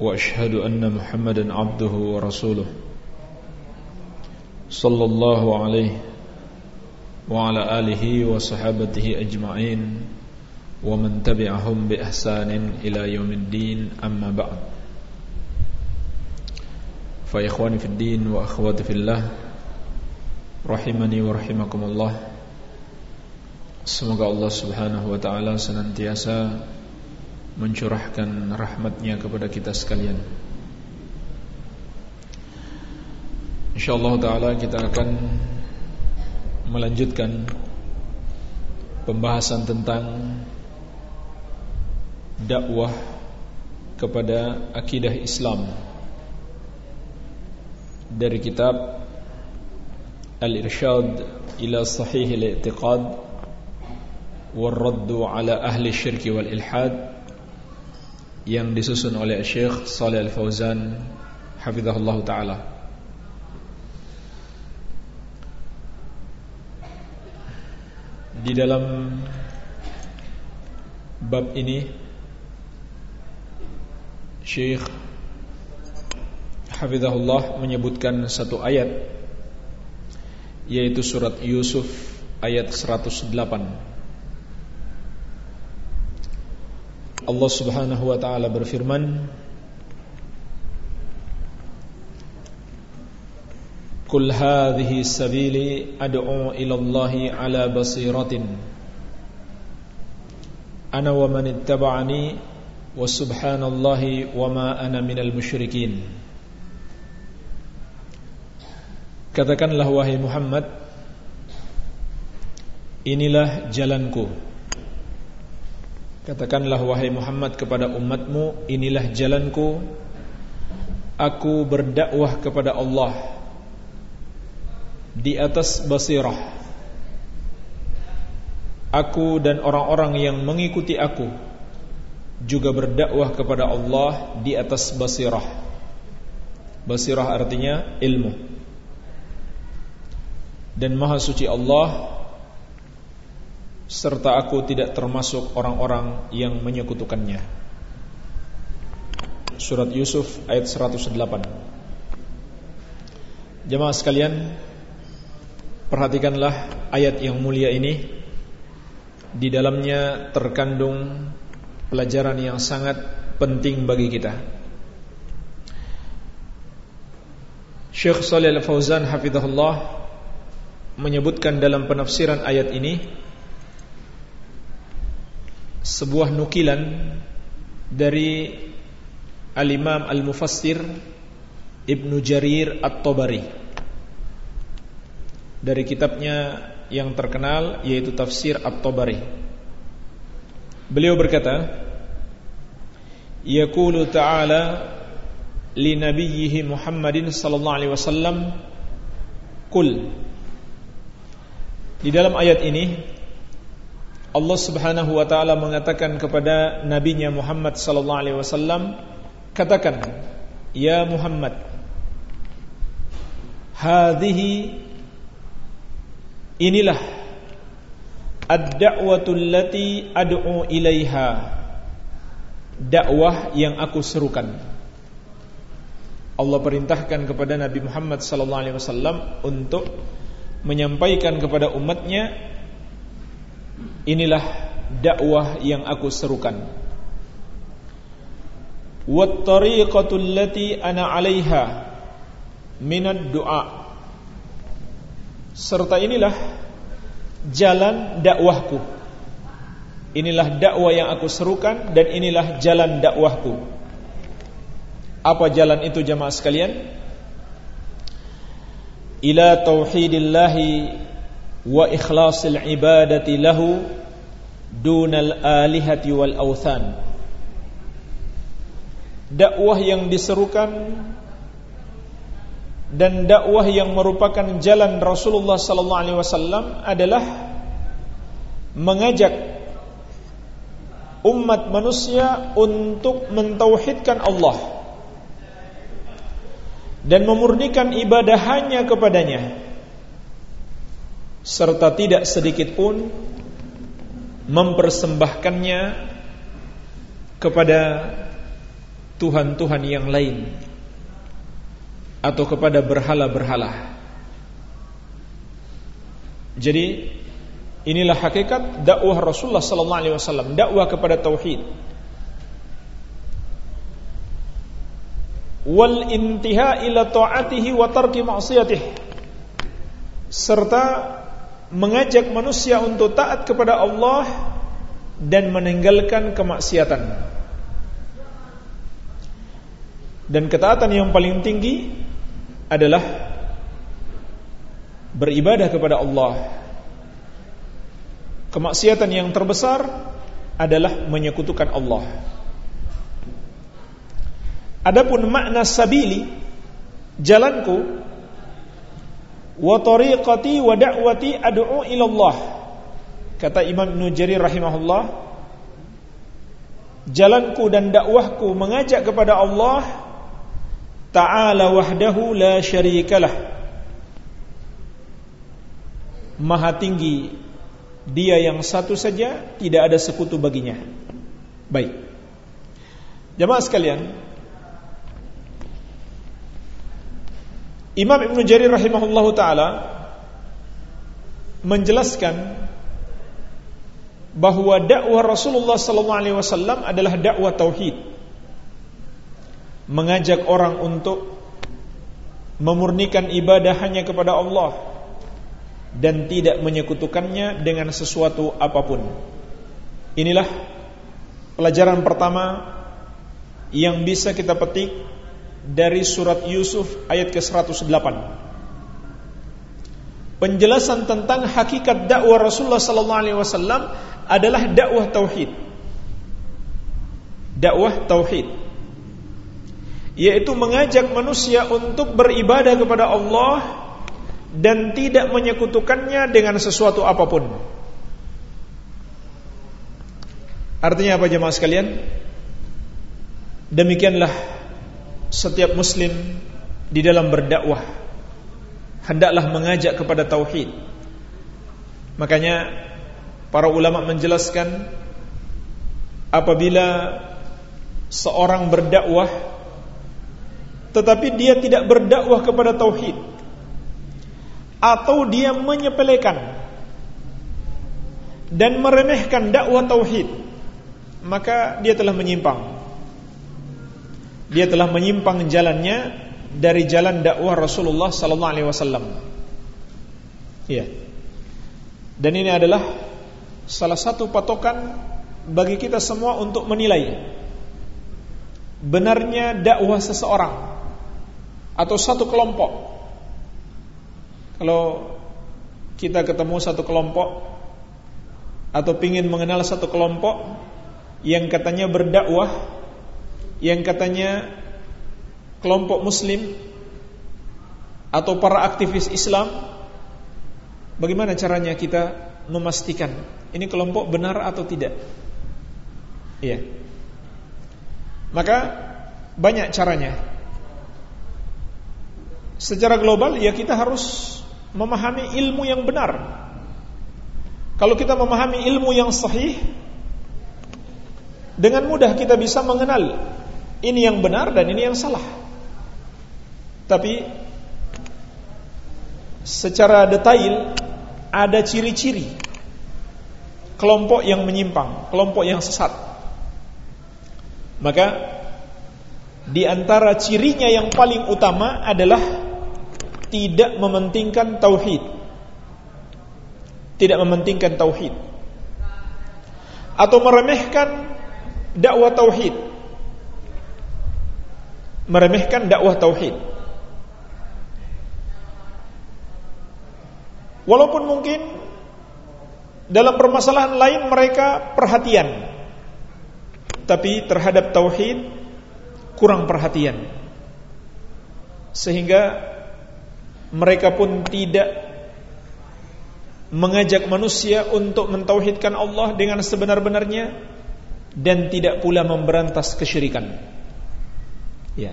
وأشهد أن محمدا عبده ورسوله صلى الله عليه وعلى آله وصحابته أجمعين ومن تبعهم بإحسان إلى يوم الدين أما بعد. فإخواني في الدين وأخواتي في الله rahimani wa rahimakumullah Semoga Allah subhanahu wa ta'ala senantiasa mencurahkan rahmatnya kepada kita sekalian. InsyaAllah ta'ala kita akan melanjutkan pembahasan tentang dakwah kepada akidah Islam dari kitab Al-Irsyad ila Sahih al-I'tiqad wal-Raddu ala Ahli Syirki wal-Ilhad yang disusun oleh Syekh Saleh Al-Fauzan hafizahullah taala. Di dalam bab ini Syekh hafizahullah menyebutkan satu ayat yaitu surat Yusuf ayat 108 Allah Subhanahu wa taala berfirman Kul hadhihi sabili ad'u ila Allah ala basiratin ana wa man ittaba'ani wa subhanallahi wa ma ana minal musyrikin Katakanlah wahai Muhammad Inilah jalanku Katakanlah wahai Muhammad kepada umatmu Inilah jalanku. Aku berdakwah kepada Allah Di atas basirah. Aku dan orang-orang yang mengikuti aku Juga berdakwah kepada Allah Di atas basirah. Basirah artinya ilmu. Dan maha suci Allah serta aku tidak termasuk orang-orang yang menyekutukannya. Surat Yusuf ayat 108. Jemaah sekalian, perhatikanlah ayat yang mulia ini. Di dalamnya terkandung pelajaran yang sangat penting bagi kita. Syekh Shalih Al-Fauzan hafizahullah menyebutkan dalam penafsiran ayat ini sebuah nukilan dari Al-Imam Al-Mufassir Ibnu Jarir At-Tabari. Dari kitabnya yang terkenal yaitu Tafsir At-Tabari. Beliau berkata Yaqulu ta'ala li nabiyhi Muhammadin sallallahu alaihi wasallam Kul di dalam ayat ini Allah Subhanahu wa taala mengatakan kepada nabinya Muhammad sallallahu alaihi wasallam, katakan, "Ya Muhammad, hadhihi inilah ad-da'watul lati ad'u ilaiha." Dakwah yang aku serukan. Allah perintahkan kepada Nabi Muhammad sallallahu alaihi wasallam untuk menyampaikan kepada umatnya inilah dakwah yang aku serukan. Wat tariqatul lati ana 'alaiha minad du'a. Serta inilah jalan dakwahku. Inilah dakwah yang aku serukan dan inilah jalan dakwahku. Apa jalan itu jamaah sekalian? Ila tauhidillahi wa ikhlasil ibadati lahu dunal alihati wal awthan. Dakwah yang diserukan dan dakwah yang merupakan jalan Rasulullah sallallahu alaihi wasallam adalah mengajak umat manusia untuk mentauhidkan Allah dan memurnikan ibadah hanya kepadanya serta tidak sedikit pun mempersembahkannya kepada Tuhan-Tuhan yang lain atau kepada berhala-berhala. Jadi inilah hakikat dakwah Rasulullah sallallahu alaihi wasallam, dakwah kepada tauhid. Wal intiha ila ta'atihi wa tarki ma'siyatih. Serta mengajak manusia untuk taat kepada Allah dan meninggalkan kemaksiatan. Dan ketaatan yang paling tinggi adalah beribadah kepada Allah. Kemaksiatan yang terbesar adalah menyekutukan Allah. Adapun makna sabili jalanku wa tariqati wa da'wati ad'u. Kata Imam Jarir rahimahullah, jalanku dan dakwahku mengajak kepada Allah Ta'ala wahdahu la syarikalah. Maha tinggi Dia yang satu saja Tidak ada sekutu baginya. Baik. Jamaah sekalian Imam Ibn Jarir rahimahullahu taala menjelaskan bahwa dakwah Rasulullah sallallahu alaihi wasallam adalah dakwah tauhid mengajak orang untuk memurnikan ibadah hanya kepada Allah dan tidak menyekutukannya dengan sesuatu apa pun. Inilah pelajaran pertama yang bisa kita petik dari surat Yusuf ayat ke-108. Penjelasan tentang hakikat dakwah Rasulullah sallallahu alaihi wasallam adalah dakwah tauhid. Dakwah tauhid yaitu mengajak manusia untuk beribadah kepada Allah dan tidak menyekutukannya dengan sesuatu apa pun. Artinya apa jemaah sekalian? Demikianlah setiap muslim di dalam berdakwah hendaklah mengajak kepada tauhid. Makanya para ulama menjelaskan apabila seorang berdakwah tetapi dia tidak berdakwah kepada tauhid atau dia menyepelekan dan meremehkan dakwah tauhid maka dia telah menyimpang dia telah menyimpang jalannya dari jalan dakwah Rasulullah sallallahu alaihi wasallam iya dan ini adalah salah satu patokan bagi kita semua untuk menilai benarnya dakwah seseorang atau satu kelompok. Kalau kita ketemu satu kelompok atau ingin mengenal satu kelompok yang katanya berdakwah, yang katanya kelompok muslim atau para aktivis Islam, bagaimana caranya kita memastikan ini kelompok benar atau tidak? Iya. Maka banyak caranya. Secara global ya kita harus memahami ilmu yang benar. Kalau kita memahami ilmu yang sahih dengan mudah kita bisa mengenal ini yang benar dan ini yang salah. Tapi secara detail ada ciri-ciri kelompok yang menyimpang, kelompok yang sesat. Maka di antara cirinya yang paling utama adalah tidak mementingkan tauhid. Tidak mementingkan tauhid. Atau meremehkan dakwah tauhid. Meremehkan dakwah tauhid. Walaupun mungkin dalam permasalahan lain mereka perhatian. Tapi terhadap tauhid kurang perhatian. Sehingga mereka pun tidak mengajak manusia untuk mentauhidkan Allah dengan sebenar-benarnya dan tidak pula memberantas kesyirikan. Ya.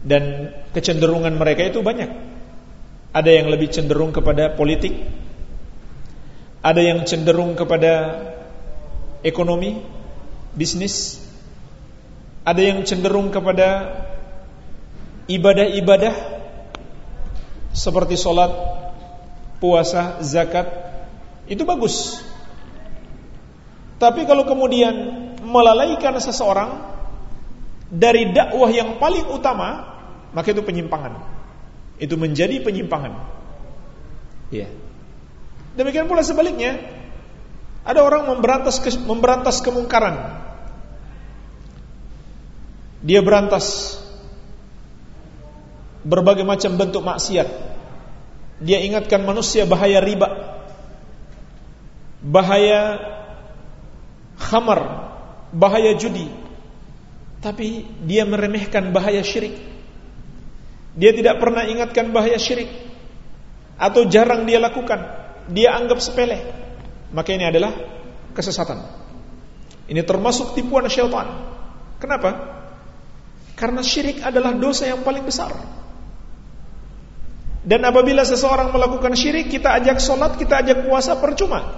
Dan kecenderungan mereka itu banyak. Ada yang lebih cenderung kepada politik, ada yang cenderung kepada ekonomi, bisnis, ada yang cenderung kepada ibadah-ibadah seperti sholat, puasa, zakat, itu bagus. Tapi kalau kemudian melalaikan seseorang dari dakwah yang paling utama, maka itu penyimpangan. Itu menjadi penyimpangan. Ya. Demikian pula sebaliknya, ada orang memberantas memberantas kemungkaran. Dia berantas berbagai macam bentuk maksiat. Dia ingatkan manusia bahaya riba, bahaya khamar, bahaya judi. Tapi dia meremehkan bahaya syirik. Dia tidak pernah ingatkan bahaya syirik atau jarang dia lakukan. Dia anggap sepele. Maka ini adalah kesesatan. Ini termasuk tipuan syaitan. Kenapa? Karena syirik adalah dosa yang paling besar. Dan apabila seseorang melakukan syirik, kita ajak sholat, kita ajak puasa, percuma.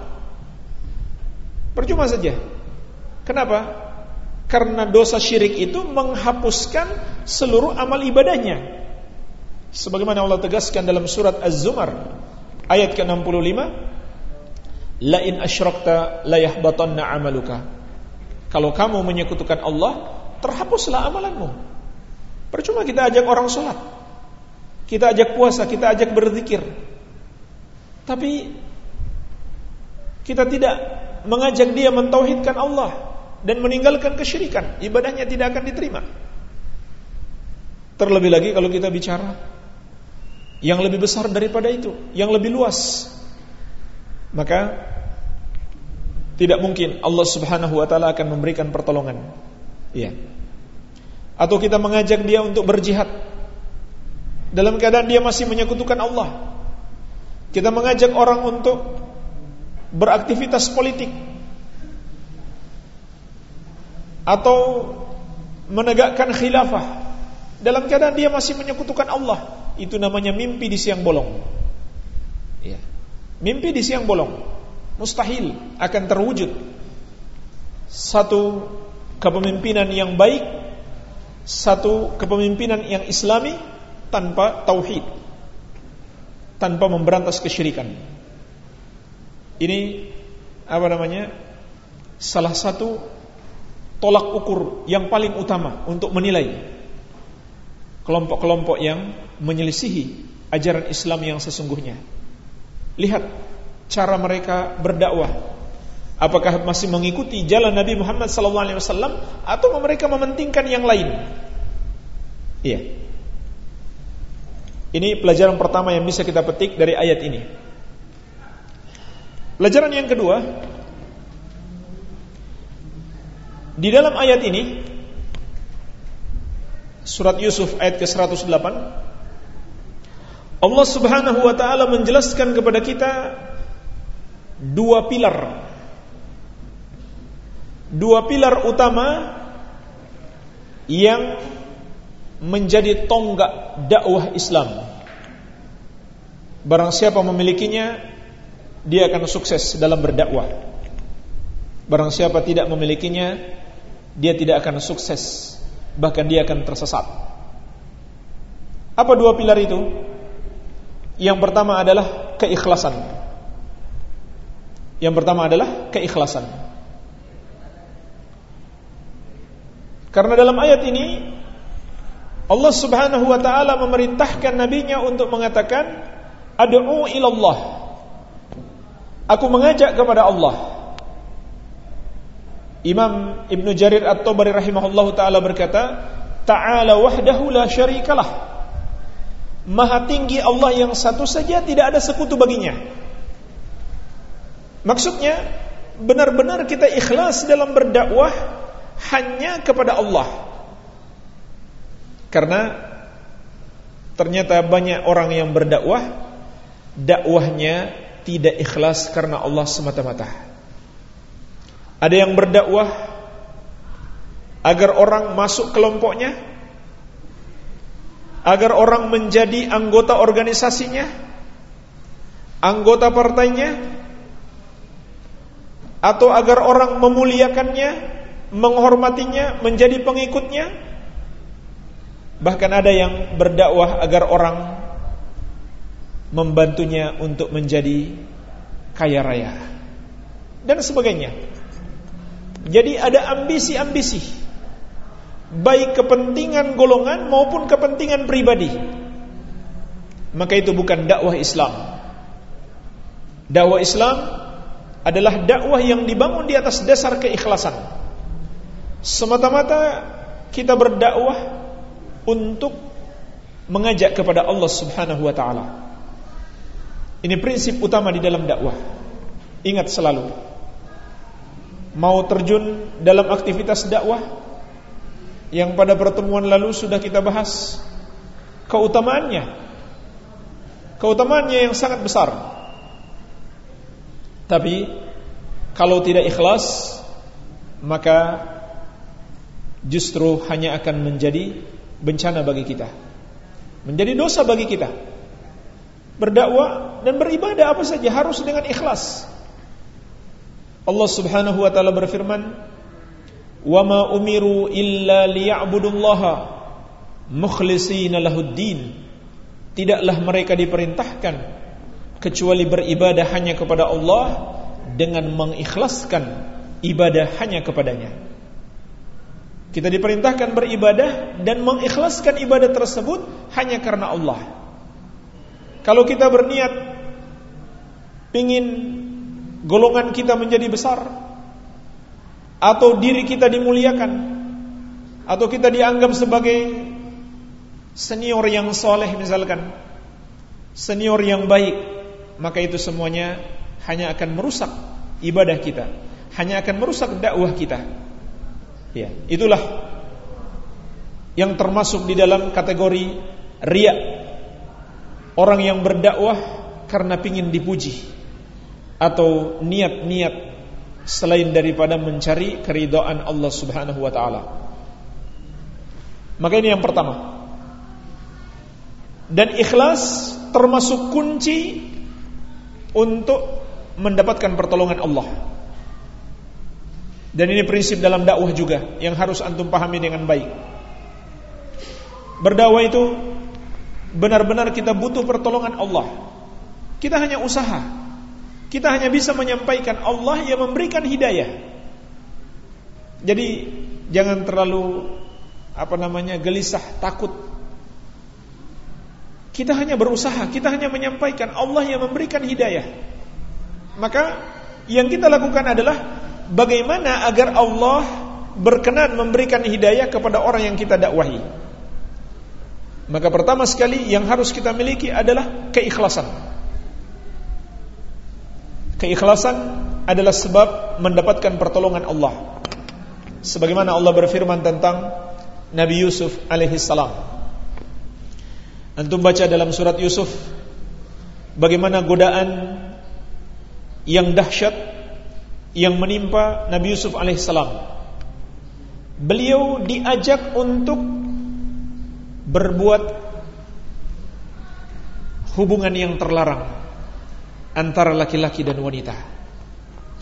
Percuma saja. Kenapa? Karena dosa syirik itu menghapuskan seluruh amal ibadahnya. Sebagaimana Allah tegaskan dalam surat Az-Zumar ayat ke-65, "La in asyrakta la yahbatanna 'amaluka." Kalau kamu menyekutukan Allah, terhapuslah amalanmu. Percuma kita ajak orang sholat, kita ajak puasa, kita ajak berzikir, tapi kita tidak mengajak dia mentauhidkan Allah dan meninggalkan kesyirikan, ibadahnya tidak akan diterima. Terlebih lagi kalau kita bicara yang lebih besar daripada itu, yang lebih luas. Maka tidak mungkin Allah Subhanahu wa taala akan memberikan pertolongan. Iya. Atau kita mengajak dia untuk berjihad dalam keadaan dia masih menyekutukan Allah. Kita mengajak orang untuk beraktivitas politik atau menegakkan khilafah. Dalam keadaan dia masih menyekutukan Allah. Itu namanya mimpi di siang bolong. Ya. mimpi di siang bolong. Mustahil akan terwujud. Satu kepemimpinan yang baik satu kepemimpinan yang islami tanpa tauhid tanpa memberantas kesyirikan. Ini apa namanya? Salah satu tolak ukur yang paling utama untuk menilai kelompok-kelompok yang menyelisihi ajaran Islam yang sesungguhnya. Lihat cara mereka berdakwah. Apakah masih mengikuti jalan Nabi Muhammad SAW atau mereka mementingkan yang lain? Iya. Ini pelajaran pertama yang bisa kita petik dari ayat ini. Pelajaran yang kedua Di dalam ayat ini Surat Yusuf ayat ke-108 Allah subhanahu wa ta'ala menjelaskan kepada kita Dua pilar Dua pilar utama Yang Menjadi tonggak dakwah Islam Barang siapa memilikinya dia akan sukses dalam berdakwah. Barang siapa tidak memilikinya, dia tidak akan sukses, bahkan dia akan tersesat. Apa dua pilar itu? Yang pertama adalah keikhlasan. Yang pertama adalah keikhlasan. Karena dalam ayat ini Allah Subhanahu wa taala memerintahkan nabinya untuk mengatakan ad'u ilallah Aku mengajak kepada Allah. Imam Ibn Jarir At-Tabari rahimahullahu taala berkata, "Ta'ala wahdahu la syarikalah." Maha tinggi Allah yang satu saja tidak ada sekutu baginya. Maksudnya benar-benar kita ikhlas dalam berdakwah hanya kepada Allah. Karena ternyata banyak orang yang berdakwah dakwahnya tidak ikhlas karena Allah semata-mata. Ada yang berdakwah agar orang masuk kelompoknya, agar orang menjadi anggota organisasinya, anggota partainya, atau agar orang memuliakannya, menghormatinya, menjadi pengikutnya, Bahkan ada yang berdakwah agar orang membantunya untuk menjadi kaya raya dan sebagainya. Jadi ada ambisi-ambisi baik kepentingan golongan maupun kepentingan pribadi. Maka itu bukan dakwah Islam. Dakwah Islam adalah dakwah yang dibangun di atas dasar keikhlasan. Semata-mata kita berdakwah untuk mengajak kepada Allah Subhanahu wa taala. Ini prinsip utama di dalam dakwah. Ingat selalu. Mau terjun dalam aktivitas dakwah yang pada pertemuan lalu sudah kita bahas keutamaannya. Keutamaannya yang sangat besar. Tapi kalau tidak ikhlas maka justru hanya akan menjadi bencana bagi kita. Menjadi dosa bagi kita. Berdakwah dan beribadah apa saja harus dengan ikhlas. Allah Subhanahu wa taala berfirman, "Wa ma umiru illa liya'budullaha mukhlishina lahuddin." Tidaklah mereka diperintahkan kecuali beribadah hanya kepada Allah dengan mengikhlaskan ibadah hanya kepadanya. Kita diperintahkan beribadah dan mengikhlaskan ibadah tersebut hanya karena Allah. Kalau kita berniat ingin golongan kita menjadi besar. Atau diri kita dimuliakan. Atau kita dianggap sebagai senior yang soleh misalkan. Senior yang baik. Maka itu semuanya hanya akan merusak ibadah kita. Hanya akan merusak dakwah kita. Ya, itulah yang termasuk di dalam kategori riak. Orang yang berdakwah karena pingin dipuji atau niat-niat selain daripada mencari keridhaan Allah Subhanahu wa taala. Maka ini yang pertama. Dan ikhlas termasuk kunci untuk mendapatkan pertolongan Allah. Dan ini prinsip dalam dakwah juga yang harus antum pahami dengan baik. Berdakwah itu benar-benar kita butuh pertolongan Allah. Kita hanya usaha. Kita hanya bisa menyampaikan Allah yang memberikan hidayah. Jadi jangan terlalu apa namanya gelisah, takut. Kita hanya berusaha, kita hanya menyampaikan Allah yang memberikan hidayah. Maka yang kita lakukan adalah bagaimana agar Allah berkenan memberikan hidayah kepada orang yang kita dakwahi. Maka pertama sekali yang harus kita miliki adalah keikhlasan. Keikhlasan adalah sebab mendapatkan pertolongan Allah. Sebagaimana Allah berfirman tentang Nabi Yusuf alaihi salam. Antum baca dalam surat Yusuf bagaimana godaan yang dahsyat yang menimpa Nabi Yusuf alaihissalam. Beliau diajak untuk berbuat hubungan yang terlarang antara laki-laki dan wanita.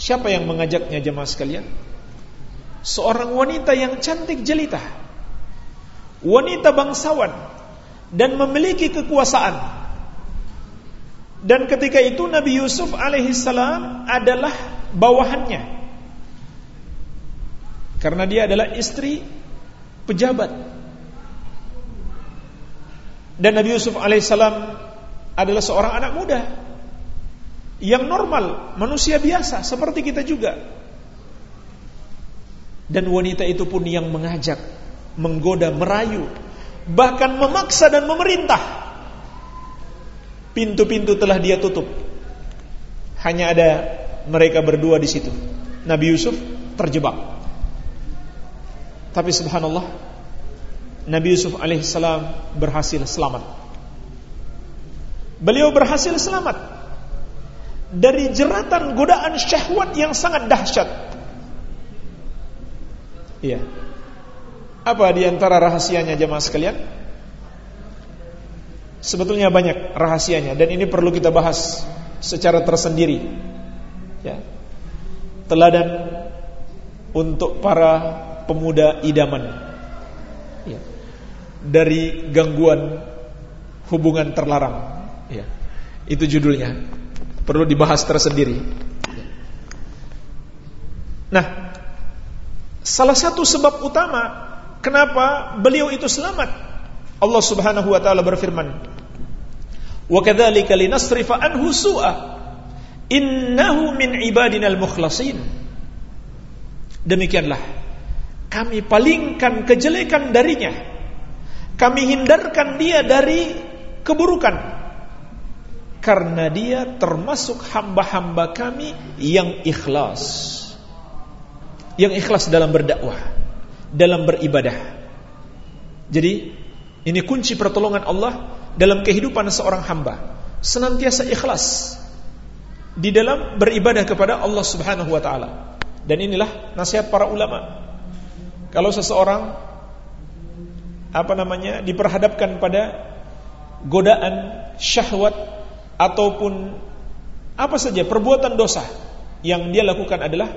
Siapa yang mengajaknya jemaah sekalian? Seorang wanita yang cantik jelita. Wanita bangsawan dan memiliki kekuasaan. Dan ketika itu Nabi Yusuf alaihissalam adalah bawahannya karena dia adalah istri pejabat dan Nabi Yusuf alaihissalam adalah seorang anak muda yang normal, manusia biasa seperti kita juga. Dan wanita itu pun yang mengajak, menggoda, merayu, bahkan memaksa dan memerintah. Pintu-pintu telah dia tutup. Hanya ada mereka berdua di situ. Nabi Yusuf terjebak. Tapi subhanallah, Nabi Yusuf alaihissalam berhasil selamat. Beliau berhasil selamat dari jeratan godaan syahwat yang sangat dahsyat. Iya. Apa di antara rahasianya jemaah sekalian? Sebetulnya banyak rahasianya dan ini perlu kita bahas secara tersendiri. Ya. Teladan untuk para pemuda idaman. Ya. Dari gangguan hubungan terlarang. Ya. Itu judulnya. Perlu dibahas tersendiri. Nah, salah satu sebab utama kenapa beliau itu selamat. Allah Subhanahu wa taala berfirman, Wa kadzalika linasrifa anhu su'a. Innahu min ibadinal mukhlasin. Demikianlah kami palingkan kejelekan darinya. Kami hindarkan dia dari keburukan. Karena dia termasuk hamba-hamba kami yang ikhlas. Yang ikhlas dalam berdakwah, dalam beribadah. Jadi, ini kunci pertolongan Allah dalam kehidupan seorang hamba senantiasa ikhlas di dalam beribadah kepada Allah Subhanahu wa taala. Dan inilah nasihat para ulama. Kalau seseorang apa namanya diperhadapkan pada godaan syahwat ataupun apa saja perbuatan dosa yang dia lakukan adalah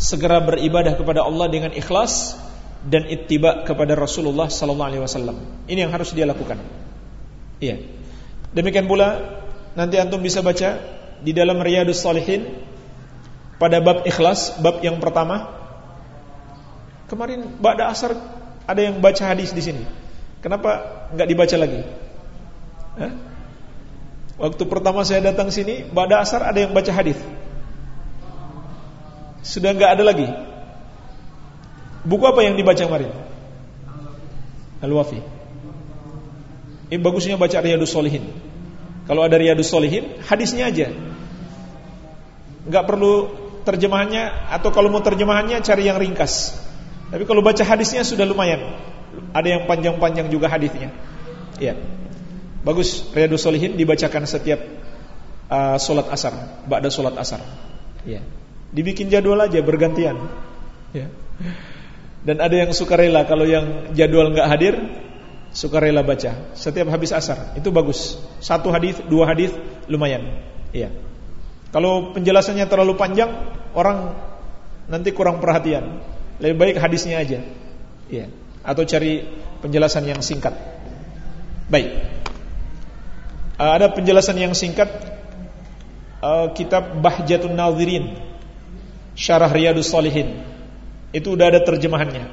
segera beribadah kepada Allah dengan ikhlas dan ittiba kepada Rasulullah sallallahu alaihi wasallam. Ini yang harus dia lakukan. Iya. Demikian pula nanti antum bisa baca di dalam Riyadus Salihin pada bab ikhlas, bab yang pertama. Kemarin ba'da asar ada yang baca hadis di sini. Kenapa enggak dibaca lagi? Hah? Waktu pertama saya datang sini, ba'da asar ada yang baca hadis. Sudah enggak ada lagi. Buku apa yang dibaca kemarin? Al-Wafi. Ini bagusnya baca Riyadus Solihin. Kalau ada Riyadus Solihin, hadisnya aja. Enggak perlu terjemahannya atau kalau mau terjemahannya cari yang ringkas. Tapi kalau baca hadisnya sudah lumayan. Ada yang panjang-panjang juga hadisnya. Ya. Bagus Riyadus Solihin dibacakan setiap uh, solat asar, ba'da solat asar. Ya. Dibikin jadwal aja bergantian. Ya. Dan ada yang suka rela kalau yang jadwal nggak hadir, suka rela baca setiap habis asar. Itu bagus. Satu hadis, dua hadis lumayan. Iya. Kalau penjelasannya terlalu panjang, orang nanti kurang perhatian. Lebih baik hadisnya aja. Iya. Atau cari penjelasan yang singkat. Baik. Uh, ada penjelasan yang singkat uh, kitab Bahjatun Nadhirin Syarah Riyadus Salihin itu udah ada terjemahannya.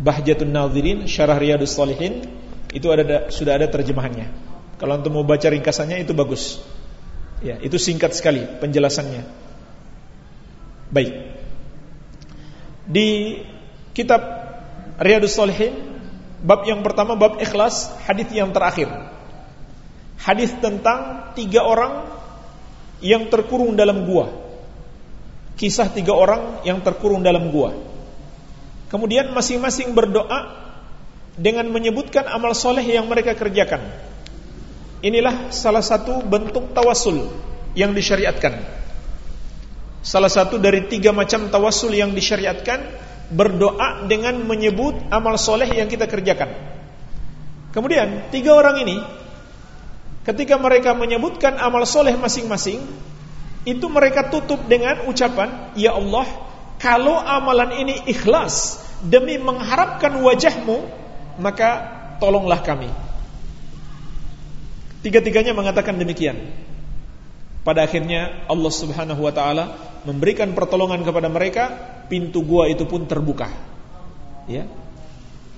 Bahjatun Nadhirin Syarah Riyadus Salihin itu ada sudah ada terjemahannya. Kalau untuk mau baca ringkasannya itu bagus. Ya, itu singkat sekali penjelasannya. Baik. Di kitab Riyadus Salihin bab yang pertama bab ikhlas, hadis yang terakhir. Hadis tentang tiga orang yang terkurung dalam gua. Kisah tiga orang yang terkurung dalam gua. Kemudian masing-masing berdoa dengan menyebutkan amal soleh yang mereka kerjakan. Inilah salah satu bentuk tawasul yang disyariatkan. Salah satu dari tiga macam tawasul yang disyariatkan berdoa dengan menyebut amal soleh yang kita kerjakan. Kemudian tiga orang ini ketika mereka menyebutkan amal soleh masing-masing, itu mereka tutup dengan ucapan, Ya Allah, kalau amalan ini ikhlas demi mengharapkan wajahmu, maka tolonglah kami. Tiga-tiganya mengatakan demikian. Pada akhirnya Allah Subhanahu wa taala memberikan pertolongan kepada mereka, pintu gua itu pun terbuka. Ya.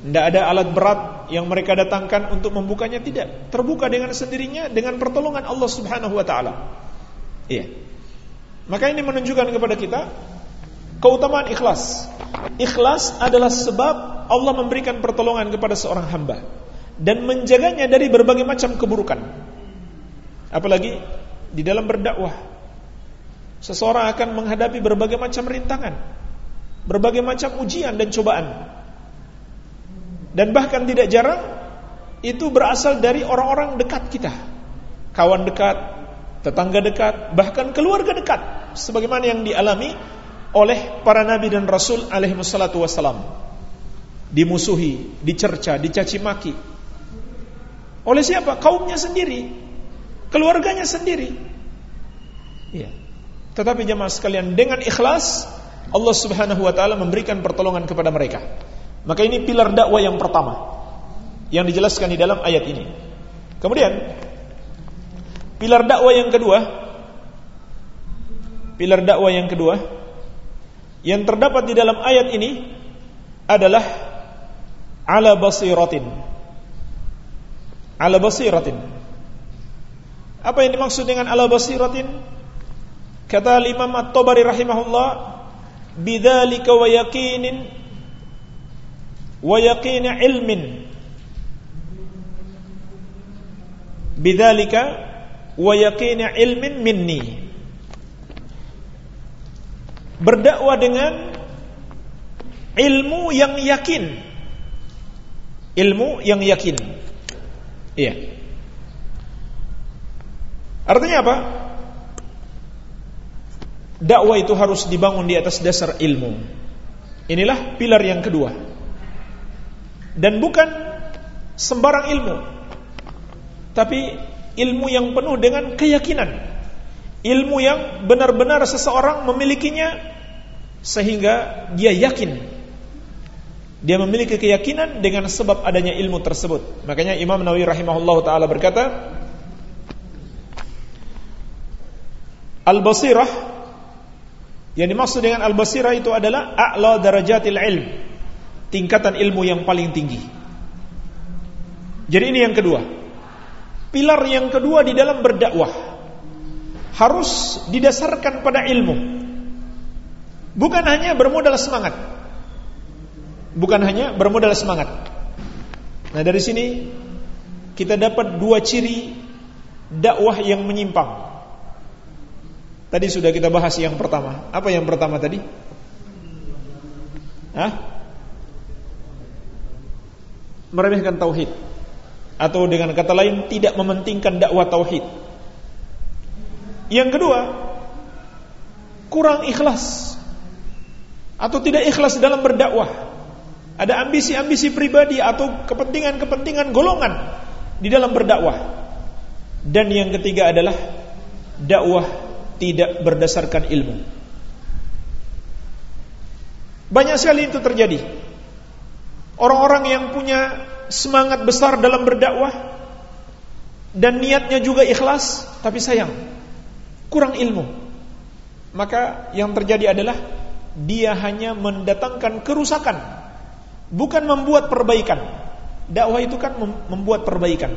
Tidak ada alat berat yang mereka datangkan untuk membukanya tidak. Terbuka dengan sendirinya dengan pertolongan Allah Subhanahu wa taala. Iya. Maka ini menunjukkan kepada kita Keutamaan ikhlas. Ikhlas adalah sebab Allah memberikan pertolongan kepada seorang hamba dan menjaganya dari berbagai macam keburukan. Apalagi di dalam berdakwah. Seseorang akan menghadapi berbagai macam rintangan, berbagai macam ujian dan cobaan. Dan bahkan tidak jarang itu berasal dari orang-orang dekat kita. kawan dekat, tetangga dekat, bahkan keluarga dekat sebagaimana yang dialami oleh para nabi dan rasul alaihi wassalatu wassalam. Dimusuhi, dicerca, dicaci maki. Oleh siapa? Kaumnya sendiri, keluarganya sendiri. Ya. Tetapi jemaah sekalian dengan ikhlas Allah Subhanahu wa taala memberikan pertolongan kepada mereka. Maka ini pilar dakwah yang pertama yang dijelaskan di dalam ayat ini. Kemudian pilar dakwah yang kedua pilar dakwah yang kedua yang terdapat di dalam ayat ini adalah ala basiratin. Ala basiratin. Apa yang dimaksud dengan ala basiratin? Kata Imam At-Tabari rahimahullah, bidzalika wa yaqinin wa yaqin ilmin. Bidzalika wa yaqin ilmin minni. Berdakwah dengan ilmu yang yakin. Ilmu yang yakin. Iya. Artinya apa? Dakwah itu harus dibangun di atas dasar ilmu. Inilah pilar yang kedua dan bukan sembarang ilmu tapi ilmu yang penuh dengan keyakinan. Ilmu yang benar-benar seseorang memilikinya sehingga dia yakin. Dia memiliki keyakinan dengan sebab adanya ilmu tersebut. Makanya Imam Nawawi rahimahullah taala berkata Al-basirah yang dimaksud dengan al-basirah itu adalah a'la darajatil ilm tingkatan ilmu yang paling tinggi jadi ini yang kedua Pilar yang kedua di dalam berdakwah harus didasarkan pada ilmu. Bukan hanya bermodal semangat. Bukan hanya bermodal semangat. Nah, dari sini kita dapat dua ciri dakwah yang menyimpang. Tadi sudah kita bahas yang pertama. Apa yang pertama tadi? Hah? Meremehkan tauhid atau dengan kata lain tidak mementingkan dakwah tauhid. Yang kedua, kurang ikhlas atau tidak ikhlas dalam berdakwah. Ada ambisi-ambisi pribadi atau kepentingan-kepentingan golongan di dalam berdakwah. Dan yang ketiga adalah dakwah tidak berdasarkan ilmu. Banyak sekali itu terjadi. Orang-orang yang punya semangat besar dalam berdakwah dan niatnya juga ikhlas, tapi sayang kurang ilmu. Maka yang terjadi adalah dia hanya mendatangkan kerusakan, bukan membuat perbaikan. Dakwah itu kan membuat perbaikan.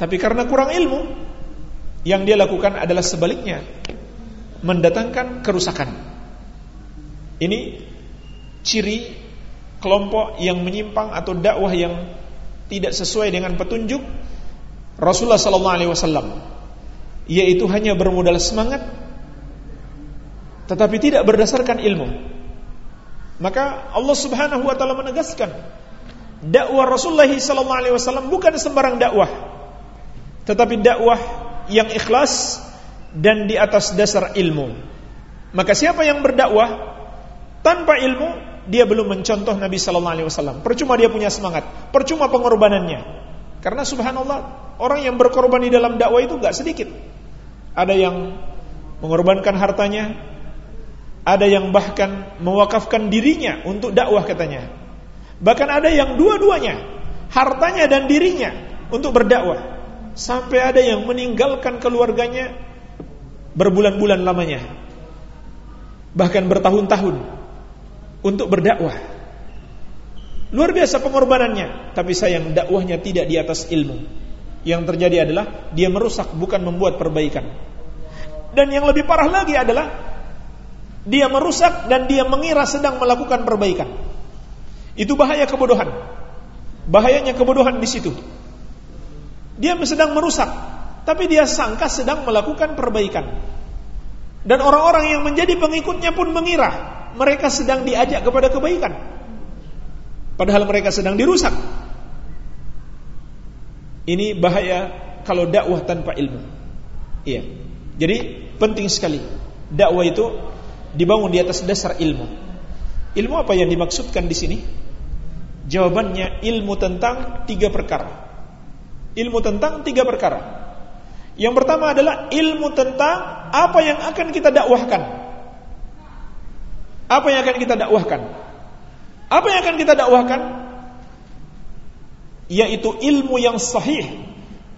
Tapi karena kurang ilmu, yang dia lakukan adalah sebaliknya, mendatangkan kerusakan. Ini ciri kelompok yang menyimpang atau dakwah yang tidak sesuai dengan petunjuk Rasulullah sallallahu alaihi wasallam yaitu hanya bermodal semangat tetapi tidak berdasarkan ilmu. Maka Allah Subhanahu wa taala menegaskan dakwah Rasulullah sallallahu alaihi wasallam bukan sembarang dakwah tetapi dakwah yang ikhlas dan di atas dasar ilmu. Maka siapa yang berdakwah tanpa ilmu dia belum mencontoh Nabi sallallahu alaihi wasallam. Percuma dia punya semangat, percuma pengorbanannya. Karena subhanallah, orang yang berkorban di dalam dakwah itu enggak sedikit. Ada yang mengorbankan hartanya, ada yang bahkan mewakafkan dirinya untuk dakwah katanya. Bahkan ada yang dua-duanya, hartanya dan dirinya untuk berdakwah. Sampai ada yang meninggalkan keluarganya berbulan-bulan lamanya. Bahkan bertahun-tahun untuk berdakwah. Luar biasa pengorbanannya, tapi sayang dakwahnya tidak di atas ilmu. Yang terjadi adalah dia merusak bukan membuat perbaikan. Dan yang lebih parah lagi adalah dia merusak dan dia mengira sedang melakukan perbaikan. Itu bahaya kebodohan. Bahayanya kebodohan di situ. Dia sedang merusak, tapi dia sangka sedang melakukan perbaikan. Dan orang-orang yang menjadi pengikutnya pun mengira mereka sedang diajak kepada kebaikan. Padahal mereka sedang dirusak. Ini bahaya kalau dakwah tanpa ilmu. Iya. Jadi penting sekali dakwah itu dibangun di atas dasar ilmu. Ilmu apa yang dimaksudkan di sini? Jawabannya ilmu tentang tiga perkara. Ilmu tentang tiga perkara. Yang pertama adalah ilmu tentang apa yang akan kita dakwahkan. Apa yang akan kita dakwahkan? Apa yang akan kita dakwahkan? Yaitu ilmu yang sahih,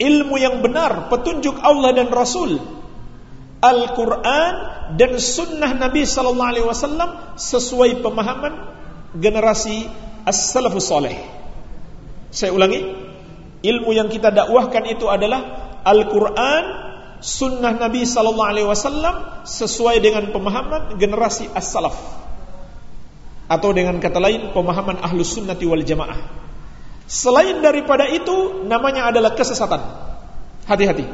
ilmu yang benar, petunjuk Allah dan Rasul, Al-Quran dan Sunnah Nabi Sallallahu Alaihi Wasallam sesuai pemahaman generasi as-salafus saleh. Saya ulangi, ilmu yang kita dakwahkan itu adalah Al-Quran, Sunnah Nabi Sallallahu Alaihi Wasallam sesuai dengan pemahaman generasi as-salaf atau dengan kata lain pemahaman ahlus sunnati wal jamaah. Selain daripada itu namanya adalah kesesatan. Hati-hati.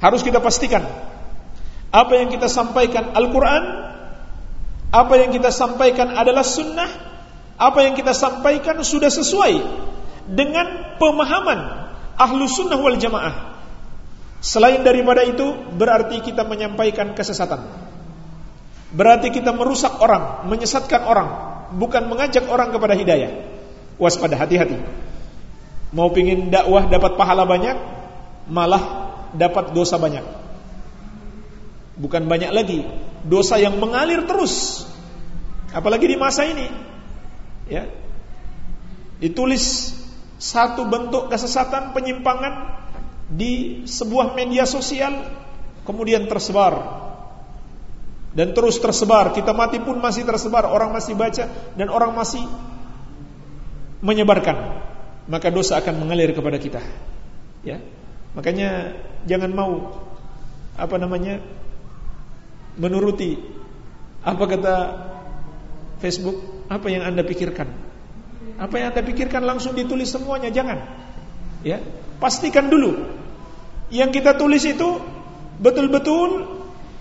Harus kita pastikan apa yang kita sampaikan Al-Quran, apa yang kita sampaikan adalah sunnah, apa yang kita sampaikan sudah sesuai dengan pemahaman ahlu sunnah wal jamaah. Selain daripada itu berarti kita menyampaikan kesesatan. Berarti kita merusak orang, menyesatkan orang, bukan mengajak orang kepada hidayah. Waspada, hati-hati. Mau pingin dakwah dapat pahala banyak, malah dapat dosa banyak. Bukan banyak lagi, dosa yang mengalir terus. Apalagi di masa ini. Ya. Ditulis satu bentuk kesesatan, penyimpangan di sebuah media sosial kemudian tersebar dan terus tersebar. Kita mati pun masih tersebar. Orang masih baca dan orang masih menyebarkan. Maka dosa akan mengalir kepada kita. Ya. Makanya jangan mau apa namanya menuruti apa kata Facebook apa yang anda pikirkan. Apa yang anda pikirkan langsung ditulis semuanya. Jangan. Ya. Pastikan dulu. Yang kita tulis itu betul-betul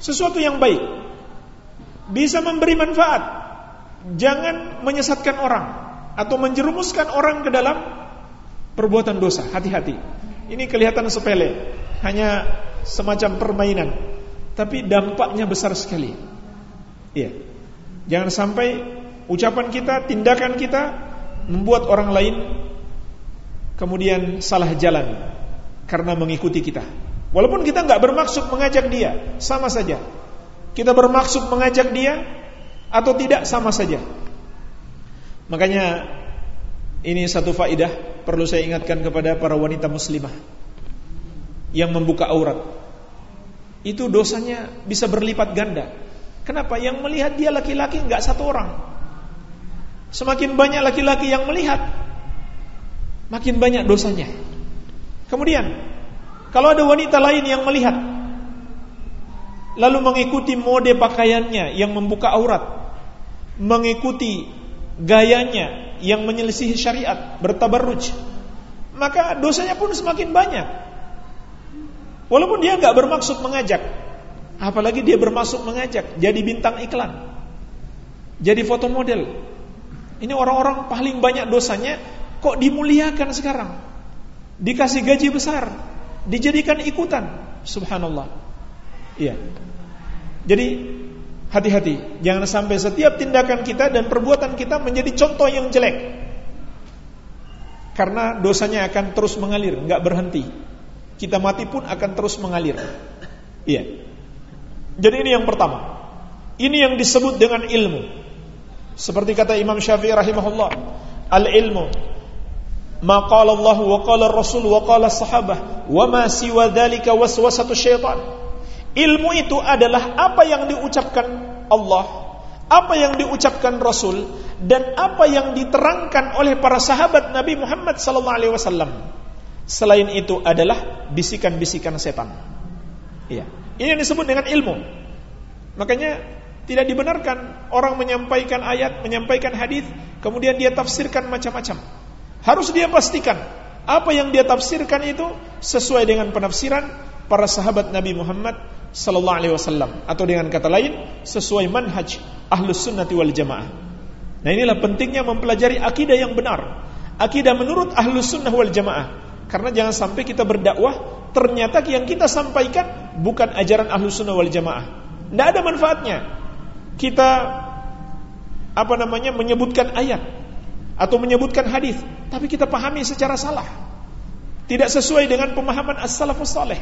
sesuatu yang baik. Bisa memberi manfaat. Jangan menyesatkan orang atau menjerumuskan orang ke dalam perbuatan dosa. Hati-hati. Ini kelihatan sepele, hanya semacam permainan, tapi dampaknya besar sekali. Iya. Jangan sampai ucapan kita, tindakan kita membuat orang lain kemudian salah jalan karena mengikuti kita. Walaupun kita nggak bermaksud mengajak dia, sama saja. Kita bermaksud mengajak dia atau tidak sama saja. Makanya ini satu faidah perlu saya ingatkan kepada para wanita muslimah yang membuka aurat. Itu dosanya bisa berlipat ganda. Kenapa? Yang melihat dia laki-laki nggak satu orang. Semakin banyak laki-laki yang melihat, makin banyak dosanya. Kemudian, kalau ada wanita lain yang melihat lalu mengikuti mode pakaiannya yang membuka aurat, mengikuti gayanya yang menyelisihi syariat, bertabarruj, maka dosanya pun semakin banyak. Walaupun dia nggak bermaksud mengajak, apalagi dia bermaksud mengajak, jadi bintang iklan, jadi foto model. Ini orang-orang paling banyak dosanya kok dimuliakan sekarang dikasih gaji besar, dijadikan ikutan. Subhanallah. Iya. Jadi hati-hati, jangan sampai setiap tindakan kita dan perbuatan kita menjadi contoh yang jelek. Karena dosanya akan terus mengalir, nggak berhenti. Kita mati pun akan terus mengalir. Iya. Jadi ini yang pertama. Ini yang disebut dengan ilmu. Seperti kata Imam Syafi'i rahimahullah, al-ilmu ma qala Allah wa qala Rasul wa qala sahabah wa ma siwa dzalika waswasatu syaitan. Ilmu itu adalah apa yang diucapkan Allah, apa yang diucapkan Rasul dan apa yang diterangkan oleh para sahabat Nabi Muhammad wasallam. Selain itu adalah bisikan-bisikan setan. Iya. Ini yang disebut dengan ilmu. Makanya tidak dibenarkan orang menyampaikan ayat, menyampaikan hadis, kemudian dia tafsirkan macam-macam. Harus dia pastikan apa yang dia tafsirkan itu sesuai dengan penafsiran para sahabat Nabi Muhammad sallallahu alaihi wasallam atau dengan kata lain sesuai manhaj ahlus sunnati wal jamaah. Nah inilah pentingnya mempelajari akidah yang benar. Akidah menurut ahlus sunnah wal jamaah. Karena jangan sampai kita berdakwah ternyata yang kita sampaikan bukan ajaran ahlu sunnah wal jamaah. Tidak ada manfaatnya. Kita apa namanya menyebutkan ayat atau menyebutkan hadis, tapi kita pahami secara salah. Tidak sesuai dengan pemahaman as-salafus saleh.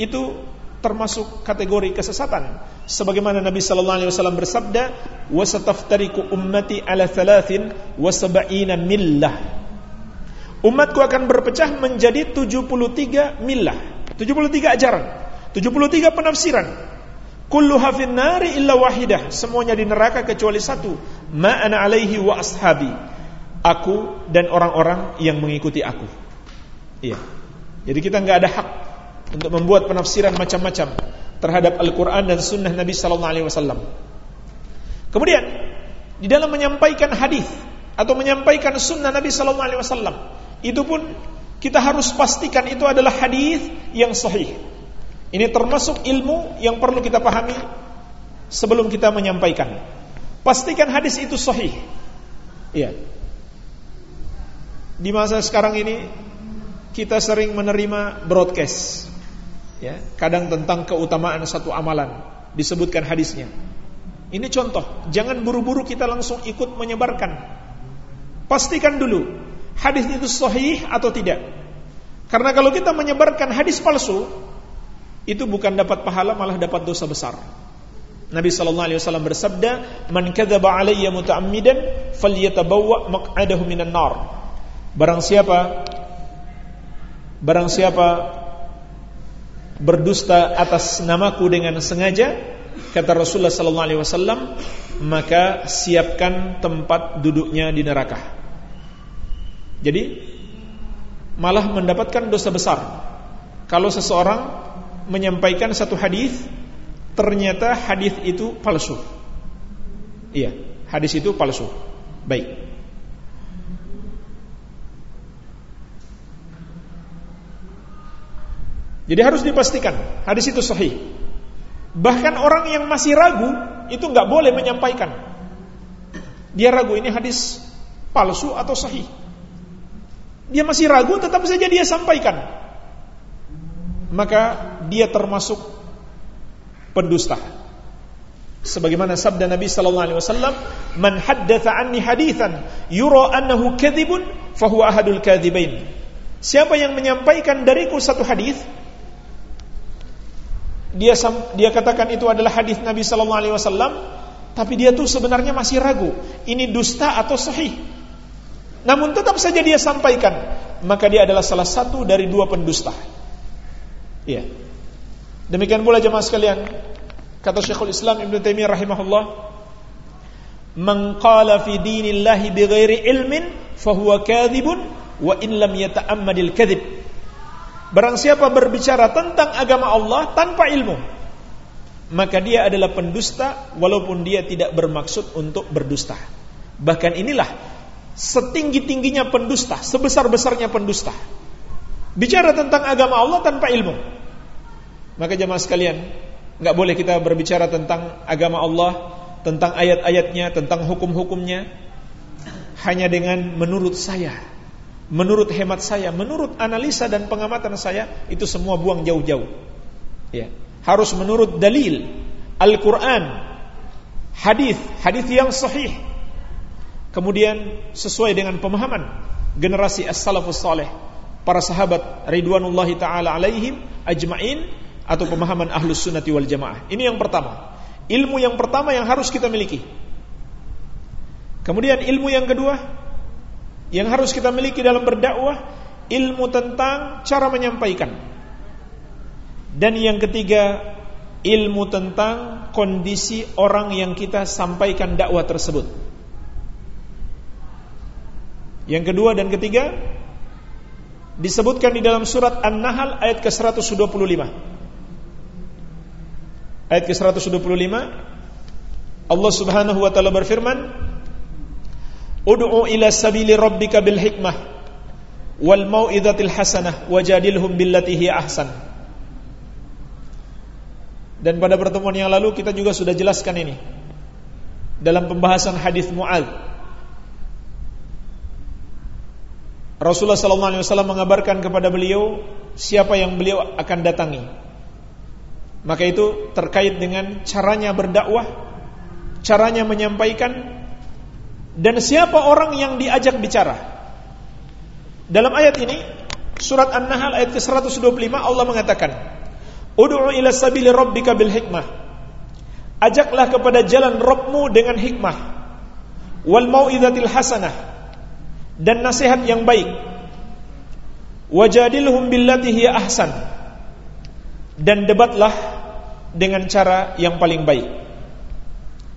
Itu termasuk kategori kesesatan. Sebagaimana Nabi sallallahu alaihi wasallam bersabda, "Wasataftariku ummati ala thalathin wa sab'ina millah." Umatku akan berpecah menjadi 73 millah, 73 ajaran, 73 penafsiran. Kulluha fin nari illa wahidah, semuanya di neraka kecuali satu, ma ana alaihi wa ashabi. Aku dan orang-orang yang mengikuti aku. Iya. Jadi kita nggak ada hak untuk membuat penafsiran macam-macam terhadap Al-Quran dan Sunnah Nabi Sallallahu Alaihi Wasallam. Kemudian di dalam menyampaikan hadis atau menyampaikan Sunnah Nabi Sallallahu Alaihi Wasallam itu pun kita harus pastikan itu adalah hadis yang sahih. Ini termasuk ilmu yang perlu kita pahami sebelum kita menyampaikan. Pastikan hadis itu sahih. Iya. Di masa sekarang ini kita sering menerima broadcast. Ya, kadang tentang keutamaan satu amalan disebutkan hadisnya. Ini contoh, jangan buru-buru kita langsung ikut menyebarkan. Pastikan dulu hadis itu sahih atau tidak. Karena kalau kita menyebarkan hadis palsu, itu bukan dapat pahala malah dapat dosa besar. Nabi sallallahu alaihi wasallam bersabda, "Man kadzaba alayya muta'ammidan falyatabawwa maq'adahu minan nar." Barang siapa barang siapa berdusta atas namaku dengan sengaja, kata Rasulullah sallallahu alaihi wasallam, maka siapkan tempat duduknya di neraka. Jadi malah mendapatkan dosa besar kalau seseorang menyampaikan satu hadis ternyata hadis itu palsu. Iya, hadis itu palsu. Baik. Jadi harus dipastikan hadis itu sahih. Bahkan orang yang masih ragu itu nggak boleh menyampaikan. Dia ragu ini hadis palsu atau sahih dia masih ragu tetap saja dia sampaikan maka dia termasuk pendusta sebagaimana sabda Nabi sallallahu alaihi wasallam man haddatha anni hadithan yura annahu kadhibun fahuwa ahadul kadhibain siapa yang menyampaikan dariku satu hadis dia dia katakan itu adalah hadis Nabi sallallahu alaihi wasallam tapi dia tuh sebenarnya masih ragu ini dusta atau sahih namun tetap saja dia sampaikan, maka dia adalah salah satu dari dua pendusta. Iya. Demikian pula jemaah sekalian, kata Syekhul Islam Ibn Taimiyah rahimahullah, "Man qala fi dinillahi bighairi ilmin fahuwa kadzibun wa in lam yata'ammadil kadzib." Barang siapa berbicara tentang agama Allah tanpa ilmu, maka dia adalah pendusta walaupun dia tidak bermaksud untuk berdusta. Bahkan inilah setinggi-tingginya pendusta, sebesar-besarnya pendusta. Bicara tentang agama Allah tanpa ilmu. Maka jemaah sekalian, nggak boleh kita berbicara tentang agama Allah, tentang ayat-ayatnya, tentang hukum-hukumnya hanya dengan menurut saya, menurut hemat saya, menurut analisa dan pengamatan saya, itu semua buang jauh-jauh. Ya, harus menurut dalil Al-Qur'an, hadis, hadis yang sahih Kemudian sesuai dengan pemahaman generasi as-salafus saleh, para sahabat ridwanullahi taala alaihim ajmain atau pemahaman ahlus sunnati wal jamaah. Ini yang pertama. Ilmu yang pertama yang harus kita miliki. Kemudian ilmu yang kedua yang harus kita miliki dalam berdakwah, ilmu tentang cara menyampaikan. Dan yang ketiga, ilmu tentang kondisi orang yang kita sampaikan dakwah tersebut. Yang kedua dan ketiga disebutkan di dalam surat An-Nahl ayat ke-125. Ayat ke-125 Allah Subhanahu wa taala berfirman, "Ud'u ila sabili rabbika bil hikmah wal mau'izatil hasanah wajadilhum billati hi ahsan." Dan pada pertemuan yang lalu kita juga sudah jelaskan ini dalam pembahasan hadis Muadz Rasulullah sallallahu alaihi wasallam mengabarkan kepada beliau siapa yang beliau akan datangi. Maka itu terkait dengan caranya berdakwah, caranya menyampaikan dan siapa orang yang diajak bicara. Dalam ayat ini surat An-Nahl ayat ke-125 Allah mengatakan, "Ud'u ila sabili rabbika bil hikmah." Ajaklah kepada jalan Rabbmu dengan hikmah wal mau'izatil hasanah dan nasihat yang baik. Wajadilhum billati hiya ahsan. Dan debatlah dengan cara yang paling baik.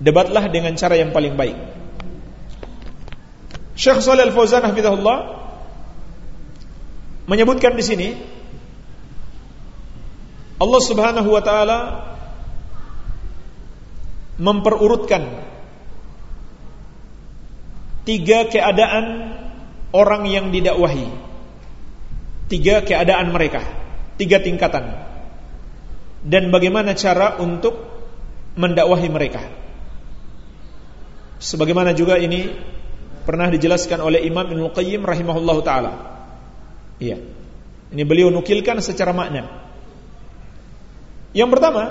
Debatlah dengan cara yang paling baik. Syekh Shalih Al-Fauzan hafizahullah menyebutkan di sini Allah Subhanahu wa taala memperurutkan tiga keadaan orang yang didakwahi. Tiga keadaan mereka, tiga tingkatan. Dan bagaimana cara untuk mendakwahi mereka. Sebagaimana juga ini pernah dijelaskan oleh Imam Ibnu Qayyim rahimahullahu taala. Iya. Ini beliau nukilkan secara makna. Yang pertama,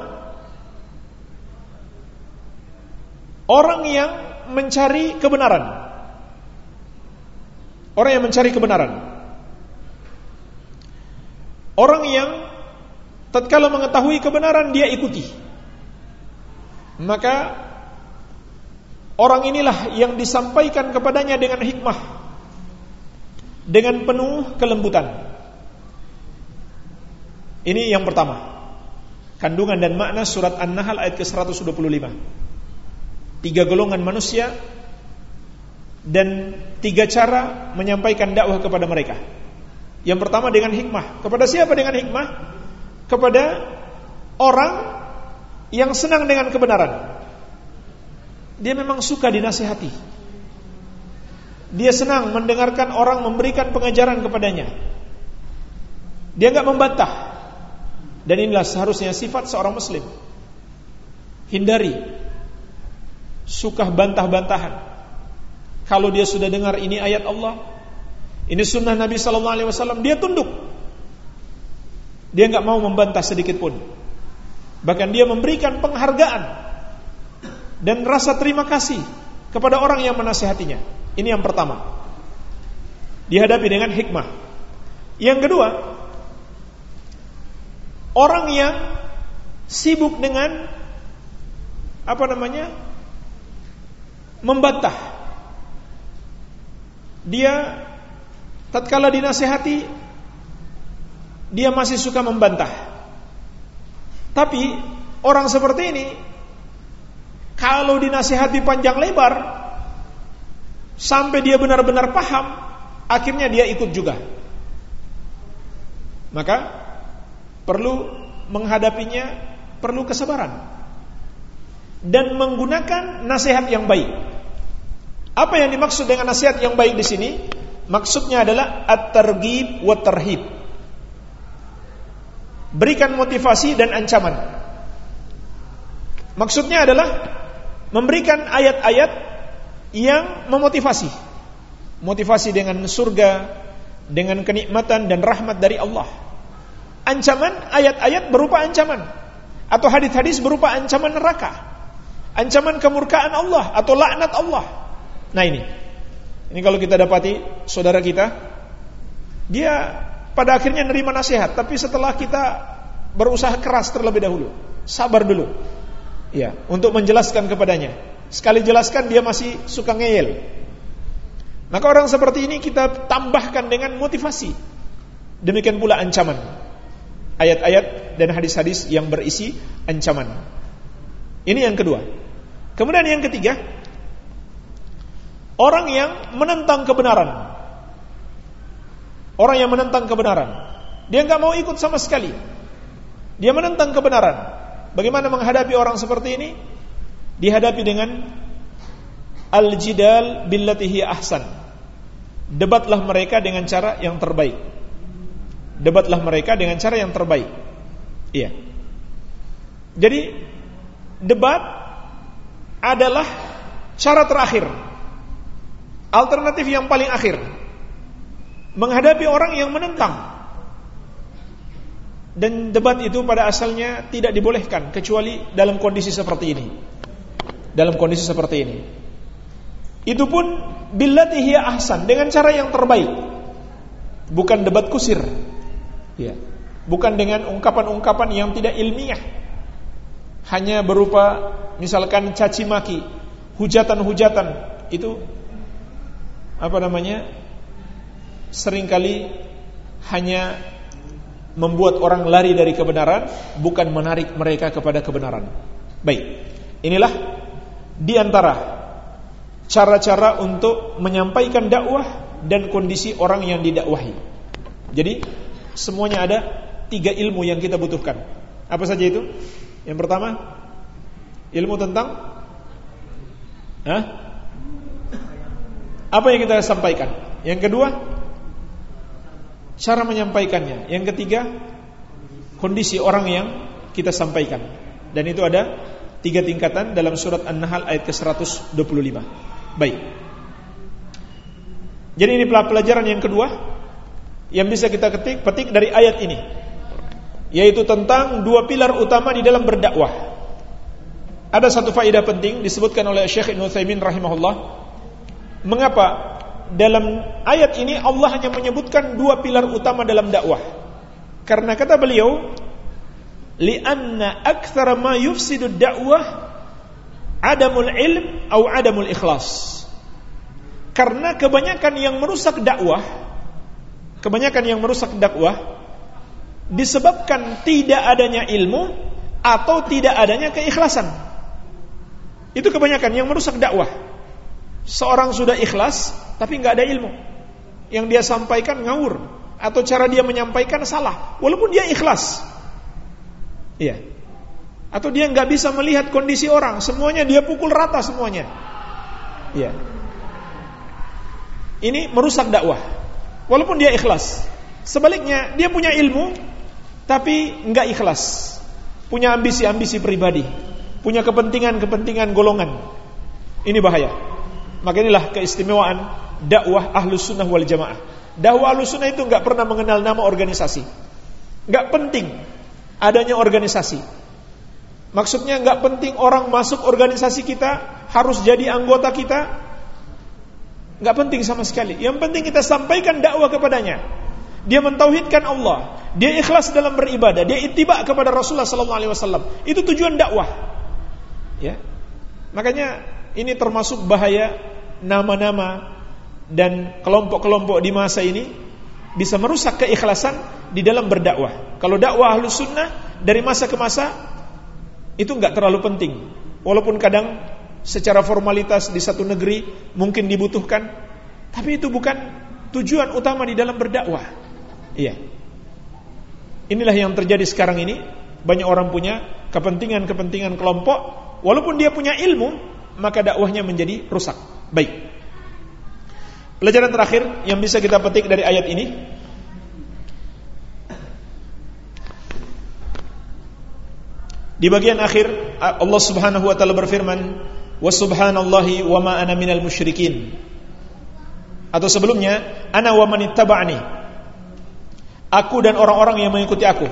orang yang mencari kebenaran. Orang yang mencari kebenaran. Orang yang tatkala mengetahui kebenaran dia ikuti. Maka orang inilah yang disampaikan kepadanya dengan hikmah dengan penuh kelembutan. Ini yang pertama. Kandungan dan makna surat An-Nahl ayat ke-125 tiga golongan manusia dan tiga cara menyampaikan dakwah kepada mereka. Yang pertama dengan hikmah. Kepada siapa dengan hikmah? Kepada orang yang senang dengan kebenaran. Dia memang suka dinasihati. Dia senang mendengarkan orang memberikan pengajaran kepadanya. Dia enggak membantah. Dan inilah seharusnya sifat seorang muslim. Hindari suka bantah-bantahan. Kalau dia sudah dengar ini ayat Allah, ini sunnah Nabi Wasallam, dia tunduk. Dia nggak mau membantah sedikit pun. Bahkan dia memberikan penghargaan dan rasa terima kasih kepada orang yang menasihatinya. Ini yang pertama. Dihadapi dengan hikmah. Yang kedua, orang yang sibuk dengan apa namanya membantah. Dia tatkala dinasehati dia masih suka membantah. Tapi orang seperti ini kalau dinasehati panjang lebar sampai dia benar-benar paham, akhirnya dia ikut juga. Maka perlu menghadapinya perlu kesabaran dan menggunakan nasihat yang baik. Apa yang dimaksud dengan nasihat yang baik di sini? Maksudnya adalah at-targhib wa tarhib. Berikan motivasi dan ancaman. Maksudnya adalah memberikan ayat-ayat yang memotivasi. Motivasi dengan surga, dengan kenikmatan dan rahmat dari Allah. Ancaman ayat-ayat berupa ancaman atau hadis-hadis berupa ancaman neraka. Ancaman kemurkaan Allah atau laknat Allah Nah ini, ini kalau kita dapati saudara kita, dia pada akhirnya nerima nasihat, tapi setelah kita berusaha keras terlebih dahulu, sabar dulu, ya, untuk menjelaskan kepadanya. Sekali jelaskan dia masih suka ngeyel. Maka orang seperti ini kita tambahkan dengan motivasi. Demikian pula ancaman. Ayat-ayat dan hadis-hadis yang berisi ancaman. Ini yang kedua. Kemudian yang ketiga, Orang yang menentang kebenaran. Orang yang menentang kebenaran. Dia nggak mau ikut sama sekali. Dia menentang kebenaran. Bagaimana menghadapi orang seperti ini? Dihadapi dengan al-jidal billatihi ahsan. Debatlah mereka dengan cara yang terbaik. Debatlah mereka dengan cara yang terbaik. Iya. Jadi debat adalah cara terakhir Alternatif yang paling akhir menghadapi orang yang menentang. Dan debat itu pada asalnya tidak dibolehkan kecuali dalam kondisi seperti ini. Dalam kondisi seperti ini. Itu pun billati hiya ahsan dengan cara yang terbaik. Bukan debat kusir. Ya. Bukan dengan ungkapan-ungkapan yang tidak ilmiah. Hanya berupa misalkan caci maki, hujatan-hujatan. Itu apa namanya? Seringkali hanya membuat orang lari dari kebenaran, bukan menarik mereka kepada kebenaran. Baik. Inilah di antara cara-cara untuk menyampaikan dakwah dan kondisi orang yang didakwahi. Jadi semuanya ada tiga ilmu yang kita butuhkan. Apa saja itu? Yang pertama, ilmu tentang Hah? Apa yang kita sampaikan? Yang kedua, cara menyampaikannya. Yang ketiga, kondisi orang yang kita sampaikan. Dan itu ada tiga tingkatan dalam surat An-Nahl ayat ke-125. Baik. Jadi ini pelajaran yang kedua yang bisa kita ketik petik dari ayat ini yaitu tentang dua pilar utama di dalam berdakwah. Ada satu faedah penting disebutkan oleh Syekh Ibnu Utsaimin rahimahullah. Mengapa dalam ayat ini Allah hanya menyebutkan dua pilar utama dalam dakwah? Karena kata beliau, "Li'anna aktsara ma yufsidu dakwah adamul ilm atau adamul ikhlas. Karena kebanyakan yang merusak dakwah, kebanyakan yang merusak dakwah disebabkan tidak adanya ilmu atau tidak adanya keikhlasan. Itu kebanyakan yang merusak dakwah. Seorang sudah ikhlas tapi nggak ada ilmu. Yang dia sampaikan ngawur atau cara dia menyampaikan salah walaupun dia ikhlas. Iya. Atau dia nggak bisa melihat kondisi orang, semuanya dia pukul rata semuanya. Ya. Ini merusak dakwah. Walaupun dia ikhlas. Sebaliknya, dia punya ilmu tapi nggak ikhlas. Punya ambisi-ambisi pribadi, punya kepentingan-kepentingan golongan. Ini bahaya. Maka inilah keistimewaan dakwah ahlus sunnah wal jamaah. Dakwah ahlus sunnah itu nggak pernah mengenal nama organisasi. Nggak penting adanya organisasi. Maksudnya nggak penting orang masuk organisasi kita harus jadi anggota kita, nggak penting sama sekali. Yang penting kita sampaikan dakwah kepadanya. Dia mentauhidkan Allah, dia ikhlas dalam beribadah, dia ittiba kepada Rasulullah sallallahu alaihi wasallam. Itu tujuan dakwah. Ya. Makanya ini termasuk bahaya nama-nama dan kelompok-kelompok di masa ini bisa merusak keikhlasan di dalam berdakwah. Kalau dakwah Ahlus Sunnah dari masa ke masa itu nggak terlalu penting. Walaupun kadang secara formalitas di satu negeri mungkin dibutuhkan, tapi itu bukan tujuan utama di dalam berdakwah. Iya. Inilah yang terjadi sekarang ini. Banyak orang punya kepentingan-kepentingan kelompok, walaupun dia punya ilmu, maka dakwahnya menjadi rusak. Baik. Pelajaran terakhir yang bisa kita petik dari ayat ini Di bagian akhir Allah Subhanahu wa taala berfirman, "Wa subhanallahi wa ma ana minal musyrikin." Atau sebelumnya, "Ana wa man ittaba'ani." Aku dan orang-orang yang mengikuti aku.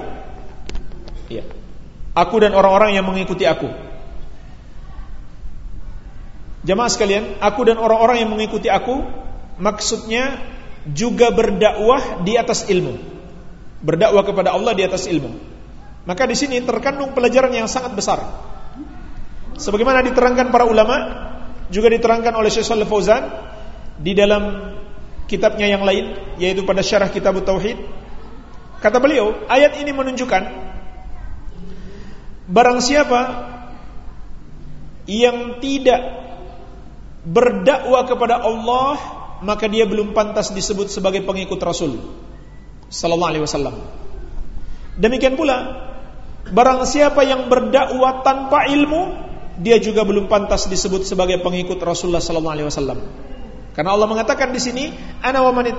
Iya. Aku dan orang-orang yang mengikuti aku. Jamaah sekalian, aku dan orang-orang yang mengikuti aku maksudnya juga berdakwah di atas ilmu. Berdakwah kepada Allah di atas ilmu. Maka di sini terkandung pelajaran yang sangat besar. Sebagaimana diterangkan para ulama, juga diterangkan oleh Syekh Shalih Fauzan di dalam kitabnya yang lain, yaitu pada syarah Kitab Tauhid. Kata beliau, ayat ini menunjukkan barang siapa yang tidak berdakwah kepada Allah, maka dia belum pantas disebut sebagai pengikut Rasul sallallahu alaihi wasallam. Demikian pula Barang siapa yang berdakwah tanpa ilmu, dia juga belum pantas disebut sebagai pengikut Rasulullah sallallahu alaihi wasallam. Karena Allah mengatakan di sini, "Ana wa man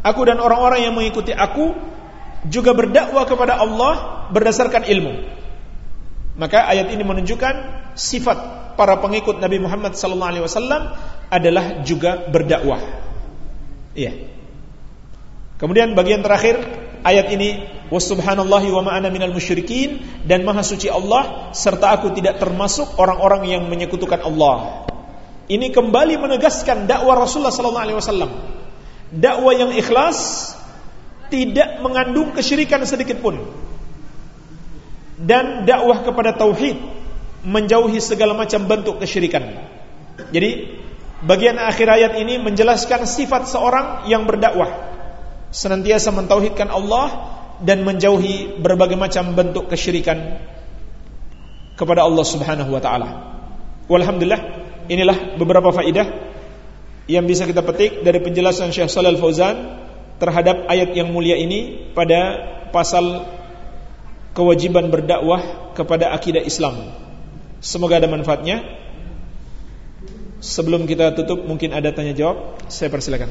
Aku dan orang-orang yang mengikuti aku juga berdakwah kepada Allah berdasarkan ilmu. Maka ayat ini menunjukkan sifat para pengikut Nabi Muhammad wasallam adalah juga berdakwah. Iya. Kemudian bagian terakhir ayat ini wasubhanallahi wa ma'ana minal musyrikin dan maha suci Allah serta aku tidak termasuk orang-orang yang menyekutukan Allah. Ini kembali menegaskan dakwah Rasulullah sallallahu alaihi wasallam. Dakwah yang ikhlas tidak mengandung kesyirikan sedikit pun. Dan dakwah kepada tauhid menjauhi segala macam bentuk kesyirikan. Jadi bagian akhir ayat ini menjelaskan sifat seorang yang berdakwah senantiasa mentauhidkan Allah dan menjauhi berbagai macam bentuk kesyirikan kepada Allah Subhanahu wa taala. Walhamdulillah, inilah beberapa faidah yang bisa kita petik dari penjelasan Syekh Shalal Fauzan terhadap ayat yang mulia ini pada pasal kewajiban berdakwah kepada akidah Islam. Semoga ada manfaatnya. Sebelum kita tutup mungkin ada tanya jawab, saya persilakan.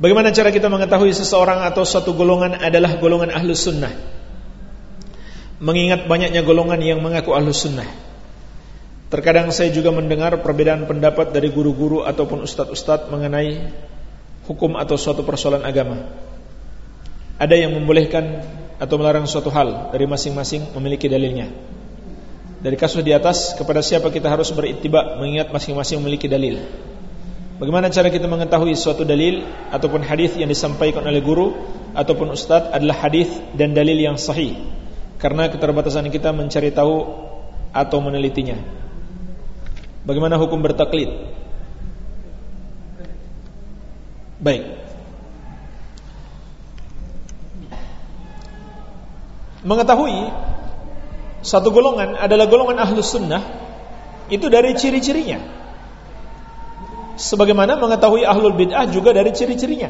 Bagaimana cara kita mengetahui seseorang atau suatu golongan adalah golongan ahlus sunnah Mengingat banyaknya golongan yang mengaku ahlus sunnah. Terkadang saya juga mendengar perbedaan pendapat dari guru-guru ataupun ustadz-ustadz mengenai hukum atau suatu persoalan agama. Ada yang membolehkan atau melarang suatu hal dari masing-masing memiliki dalilnya. Dari kasus di atas kepada siapa kita harus beritibak mengingat masing-masing memiliki dalil? Bagaimana cara kita mengetahui suatu dalil ataupun hadis yang disampaikan oleh guru ataupun ustaz adalah hadis dan dalil yang sahih? Karena keterbatasan kita mencari tahu atau menelitinya. Bagaimana hukum bertaklid? Baik. Mengetahui satu golongan adalah golongan ahlus sunnah itu dari ciri-cirinya sebagaimana mengetahui ahlul bid'ah juga dari ciri-cirinya.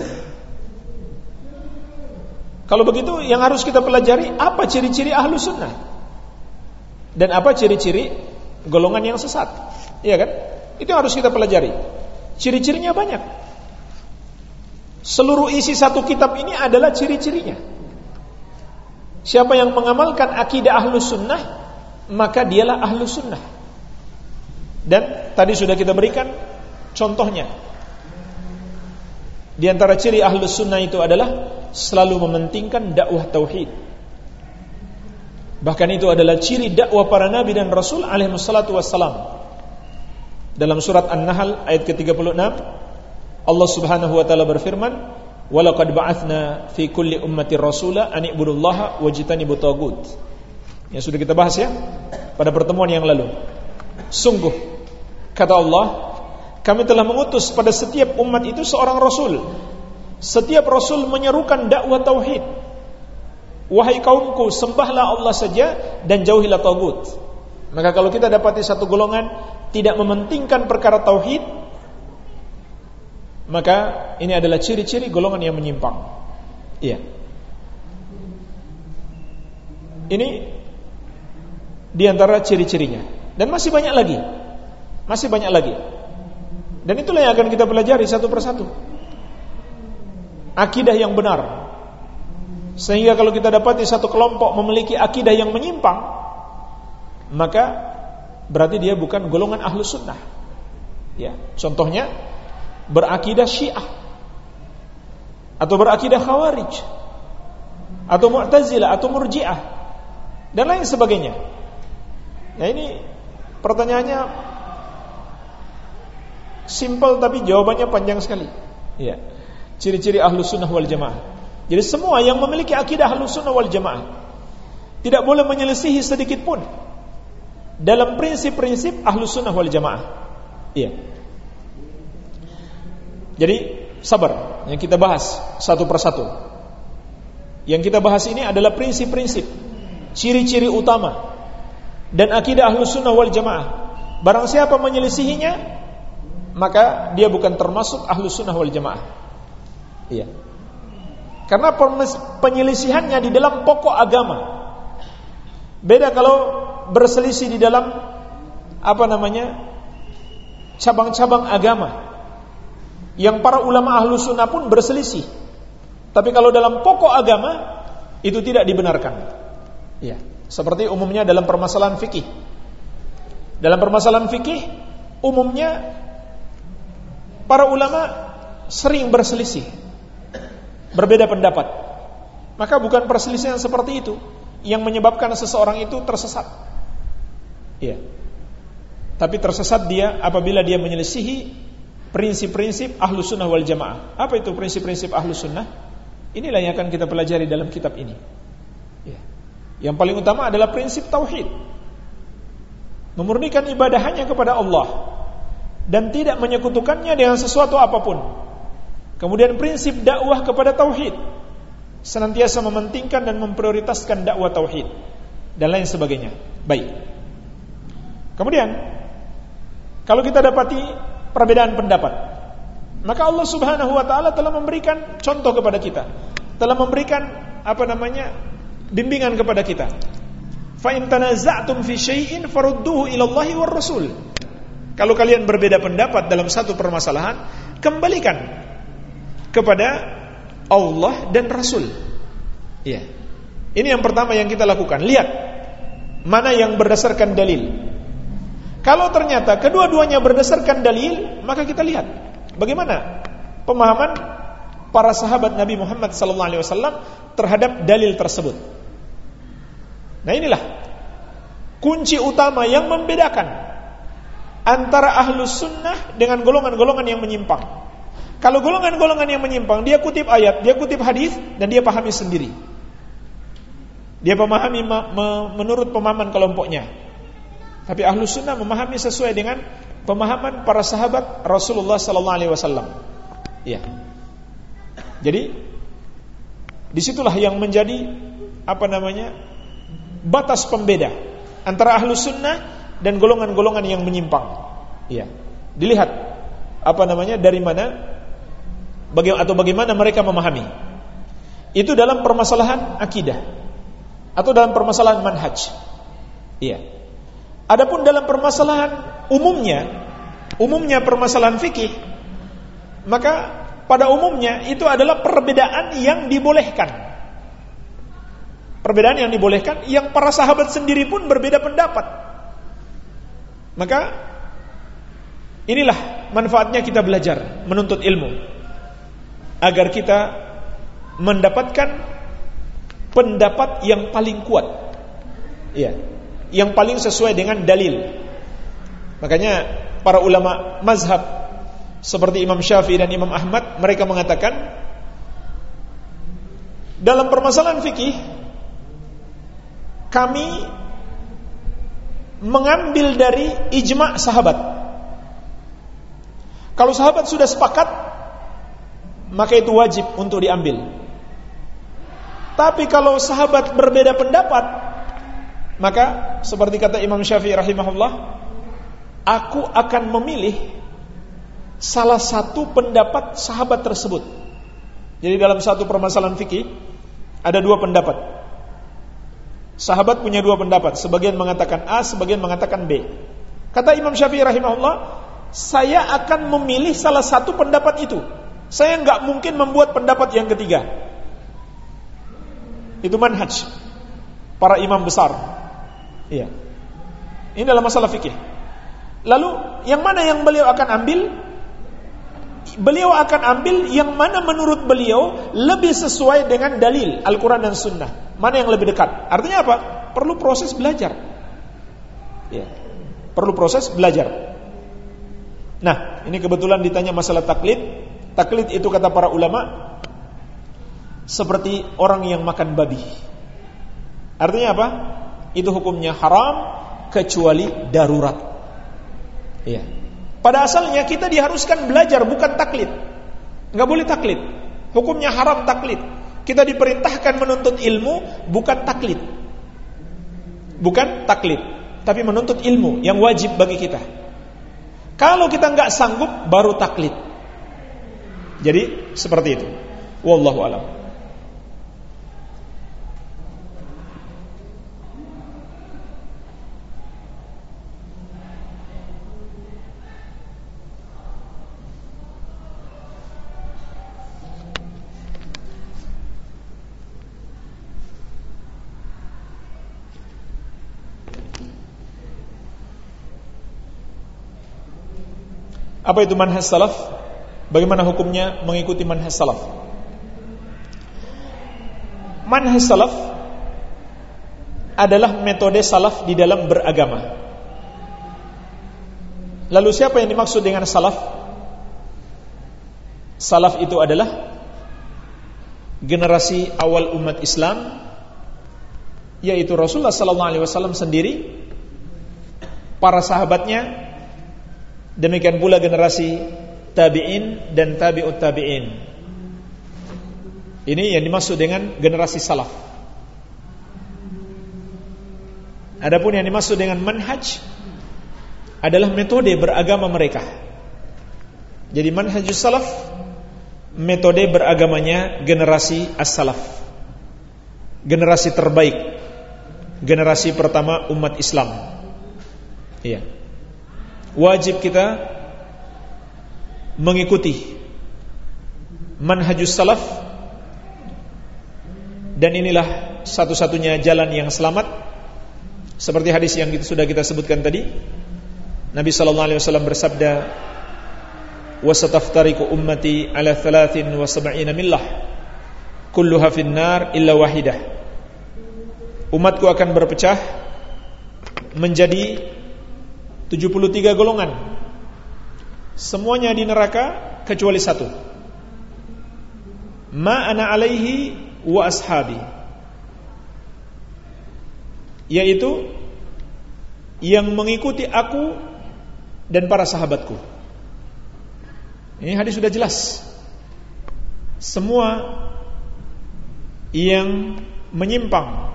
Kalau begitu yang harus kita pelajari apa ciri-ciri ahlu sunnah dan apa ciri-ciri golongan yang sesat, iya kan? Itu yang harus kita pelajari. Ciri-cirinya banyak. Seluruh isi satu kitab ini adalah ciri-cirinya. Siapa yang mengamalkan akidah ahlu sunnah maka dialah ahlu sunnah. Dan tadi sudah kita berikan Contohnya Di antara ciri ahlus sunnah itu adalah Selalu mementingkan dakwah tauhid. Bahkan itu adalah ciri dakwah para nabi dan rasul alaihi wassalatu wassalam. Dalam surat An-Nahl ayat ke-36 Allah subhanahu wa ta'ala berfirman Walaqad ba'athna fi kulli ummati rasula an ibudullaha wajitanibu tagut. Yang sudah kita bahas ya pada pertemuan yang lalu. Sungguh kata Allah kami telah mengutus pada setiap umat itu seorang rasul. Setiap rasul menyerukan dakwah tauhid. Wahai kaumku, sembahlah Allah saja dan jauhilah tagut. Maka kalau kita dapati satu golongan tidak mementingkan perkara tauhid, maka ini adalah ciri-ciri golongan yang menyimpang. Iya. Ini di antara ciri-cirinya. Dan masih banyak lagi. Masih banyak lagi. Dan itulah yang akan kita pelajari satu persatu. Akidah yang benar. Sehingga kalau kita dapati satu kelompok memiliki akidah yang menyimpang, maka berarti dia bukan golongan ahlu sunnah. Ya, contohnya berakidah syiah atau berakidah khawarij atau mu'tazilah atau murjiah dan lain sebagainya. Nah ini pertanyaannya Simpel tapi jawabannya panjang sekali. Ya. Ciri-ciri ahlu sunnah wal jamaah. Jadi semua yang memiliki akidah ahlu sunnah wal jamaah tidak boleh menyelisihi sedikit pun dalam prinsip-prinsip ahlu sunnah wal jamaah. Iya. Jadi sabar yang kita bahas satu persatu. Yang kita bahas ini adalah prinsip-prinsip, ciri-ciri utama dan akidah ahlu sunnah wal jamaah. Barang siapa menyelisihinya, maka dia bukan termasuk ahlu sunnah wal jamaah. Iya. Karena penyelisihannya di dalam pokok agama. Beda kalau berselisih di dalam apa namanya cabang-cabang agama yang para ulama ahlu sunnah pun berselisih. Tapi kalau dalam pokok agama itu tidak dibenarkan. Ya, seperti umumnya dalam permasalahan fikih. Dalam permasalahan fikih umumnya para ulama sering berselisih. Berbeda pendapat. Maka bukan perselisihan seperti itu yang menyebabkan seseorang itu tersesat. Ya. Tapi tersesat dia apabila dia menyelisihi prinsip-prinsip ahlu sunnah wal jamaah. Apa itu prinsip-prinsip ahlu sunnah? Inilah yang akan kita pelajari dalam kitab ini. Ya. Yang paling utama adalah prinsip tauhid. Memurnikan ibadah hanya kepada Allah dan tidak menyekutukannya dengan sesuatu apa pun. Kemudian prinsip dakwah kepada tauhid. Senantiasa mementingkan dan memprioritaskan dakwah tauhid dan lain sebagainya. Baik. Kemudian kalau kita dapati perbedaan pendapat. Maka Allah Subhanahu wa taala telah memberikan contoh kepada kita. Telah memberikan apa namanya? bimbingan kepada kita. Fa in tanaza'tum fi syai'in farudduhu ila Allah war Rasul. Kalau kalian berbeda pendapat dalam satu permasalahan, kembalikan kepada Allah dan Rasul. Ya. Ini yang pertama yang kita lakukan. Lihat mana yang berdasarkan dalil. Kalau ternyata kedua-duanya berdasarkan dalil, maka kita lihat bagaimana pemahaman para sahabat Nabi Muhammad SAW terhadap dalil tersebut. Nah inilah kunci utama yang membedakan antara ahlus sunnah dengan golongan-golongan yang menyimpang. Kalau golongan-golongan yang menyimpang, dia kutip ayat, dia kutip hadis, dan dia pahami sendiri. Dia memahami menurut pemahaman kelompoknya. Tapi ahlu sunnah memahami sesuai dengan pemahaman para sahabat Rasulullah Sallallahu Alaihi Wasallam. Ya. Jadi di situlah yang menjadi apa namanya batas pembeda antara ahlu sunnah dan golongan-golongan yang menyimpang. Ya. Dilihat apa namanya dari mana atau bagaimana mereka memahami. Itu dalam permasalahan akidah atau dalam permasalahan manhaj. Iya. Adapun dalam permasalahan umumnya, umumnya permasalahan fikih, maka pada umumnya itu adalah perbedaan yang dibolehkan. Perbedaan yang dibolehkan yang para sahabat sendiri pun berbeda pendapat. Maka inilah manfaatnya kita belajar, menuntut ilmu agar kita mendapatkan pendapat yang paling kuat. Iya yang paling sesuai dengan dalil. Makanya para ulama mazhab seperti Imam Syafi'i dan Imam Ahmad mereka mengatakan dalam permasalahan fikih kami mengambil dari ijma' sahabat. Kalau sahabat sudah sepakat maka itu wajib untuk diambil. Tapi kalau sahabat berbeda pendapat maka seperti kata Imam Syafi'i rahimahullah, aku akan memilih salah satu pendapat sahabat tersebut. Jadi dalam satu permasalahan fikih ada dua pendapat. Sahabat punya dua pendapat, sebagian mengatakan A, sebagian mengatakan B. Kata Imam Syafi'i rahimahullah, saya akan memilih salah satu pendapat itu. Saya nggak mungkin membuat pendapat yang ketiga. Itu manhaj para imam besar Iya. Ini dalam masalah fikih. Lalu yang mana yang beliau akan ambil? Beliau akan ambil yang mana menurut beliau lebih sesuai dengan dalil Al-Quran dan Sunnah. Mana yang lebih dekat? Artinya apa? Perlu proses belajar. Ya. Perlu proses belajar. Nah, ini kebetulan ditanya masalah taklid. Taklid itu kata para ulama seperti orang yang makan babi. Artinya apa? itu hukumnya haram kecuali darurat. Iya. Pada asalnya kita diharuskan belajar bukan taklid. Enggak boleh taklid. Hukumnya haram taklid. Kita diperintahkan menuntut ilmu bukan taklid. Bukan taklid, tapi menuntut ilmu yang wajib bagi kita. Kalau kita nggak sanggup baru taklid. Jadi seperti itu. Wallahu alam. Apa itu manhaj salaf? Bagaimana hukumnya mengikuti manhaj salaf? Manhaj salaf adalah metode salaf di dalam beragama. Lalu siapa yang dimaksud dengan salaf? Salaf itu adalah generasi awal umat Islam yaitu Rasulullah sallallahu alaihi wasallam sendiri, para sahabatnya, demikian pula generasi tabi'in dan tabi'ut tabi'in. Ini yang dimaksud dengan generasi salaf. Adapun yang dimaksud dengan manhaj adalah metode beragama mereka. Jadi manhajus salaf metode beragamanya generasi as-salaf. Generasi terbaik. Generasi pertama umat Islam. Iya. Wajib kita mengikuti manhajus salaf dan inilah satu-satunya jalan yang selamat seperti hadis yang sudah kita sebutkan tadi, Nabi sallallahu alaihi wasallam bersabda, "Wasataftariqu ummati ala 73 millah, kulluha finnar illa wahidah." Umatku akan berpecah menjadi 73 golongan. Semuanya di neraka kecuali satu. Ma ana alaihi wa ashabi yaitu yang mengikuti aku dan para sahabatku. Ini hadis sudah jelas. Semua yang menyimpang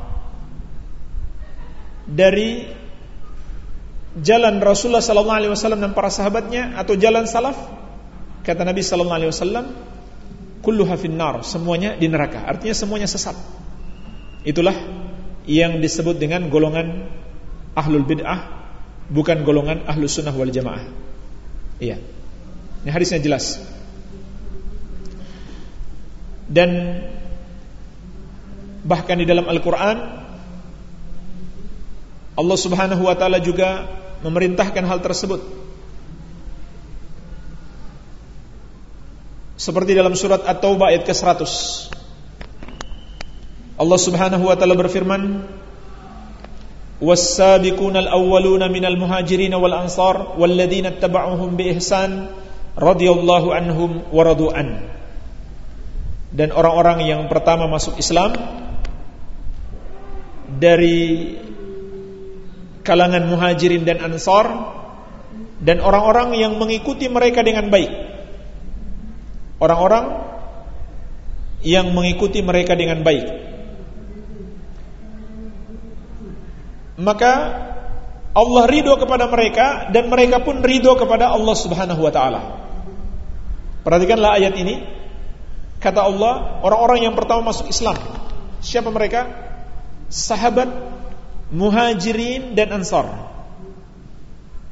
dari jalan Rasulullah sallallahu alaihi wasallam dan para sahabatnya atau jalan salaf kata Nabi sallallahu alaihi wasallam kulluha finnar semuanya di neraka artinya semuanya sesat itulah yang disebut dengan golongan ahlul bid'ah bukan golongan ahlus sunnah wal jamaah. Iya. Ini hadisnya jelas. Dan bahkan di dalam Al-Qur'an Allah Subhanahu wa taala juga memerintahkan hal tersebut. Seperti dalam surat At-Taubah ayat ke-100. Allah Subhanahu wa taala berfirman Was-sabiqunal awwaluna minal muhajirin wal ansar walladzina ittaba'uuhum bi ihsan radhiyallahu anhum wa radu'an Dan orang-orang yang pertama masuk Islam dari kalangan muhajirin dan ansar dan orang-orang yang mengikuti mereka dengan baik. Orang-orang yang mengikuti mereka dengan baik. maka Allah ridho kepada mereka dan mereka pun ridho kepada Allah Subhanahu wa taala. Perhatikanlah ayat ini. Kata Allah, orang-orang yang pertama masuk Islam. Siapa mereka? Sahabat Muhajirin dan Ansar.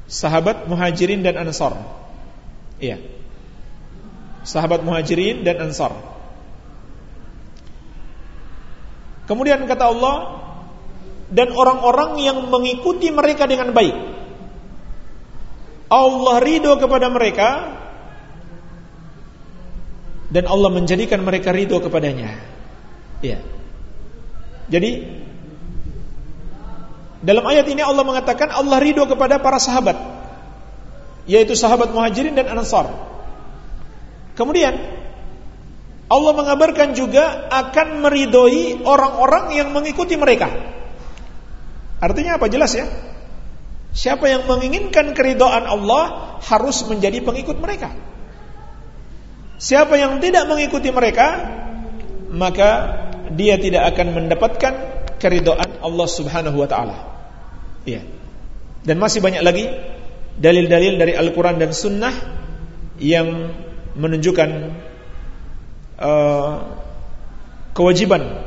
Sahabat Muhajirin dan Ansar. Iya. Sahabat Muhajirin dan Ansar. Kemudian kata Allah, dan orang-orang yang mengikuti mereka dengan baik. Allah ridho kepada mereka dan Allah menjadikan mereka ridho kepadanya. Ya. Jadi dalam ayat ini Allah mengatakan Allah ridho kepada para sahabat yaitu sahabat muhajirin dan ansar. Kemudian Allah mengabarkan juga akan meridhoi orang-orang yang mengikuti mereka. Artinya apa jelas ya? Siapa yang menginginkan keridhaan Allah harus menjadi pengikut mereka. Siapa yang tidak mengikuti mereka, maka dia tidak akan mendapatkan keridhaan Allah Subhanahu wa taala. Iya. Dan masih banyak lagi dalil-dalil dari Al-Qur'an dan Sunnah yang menunjukkan uh, kewajiban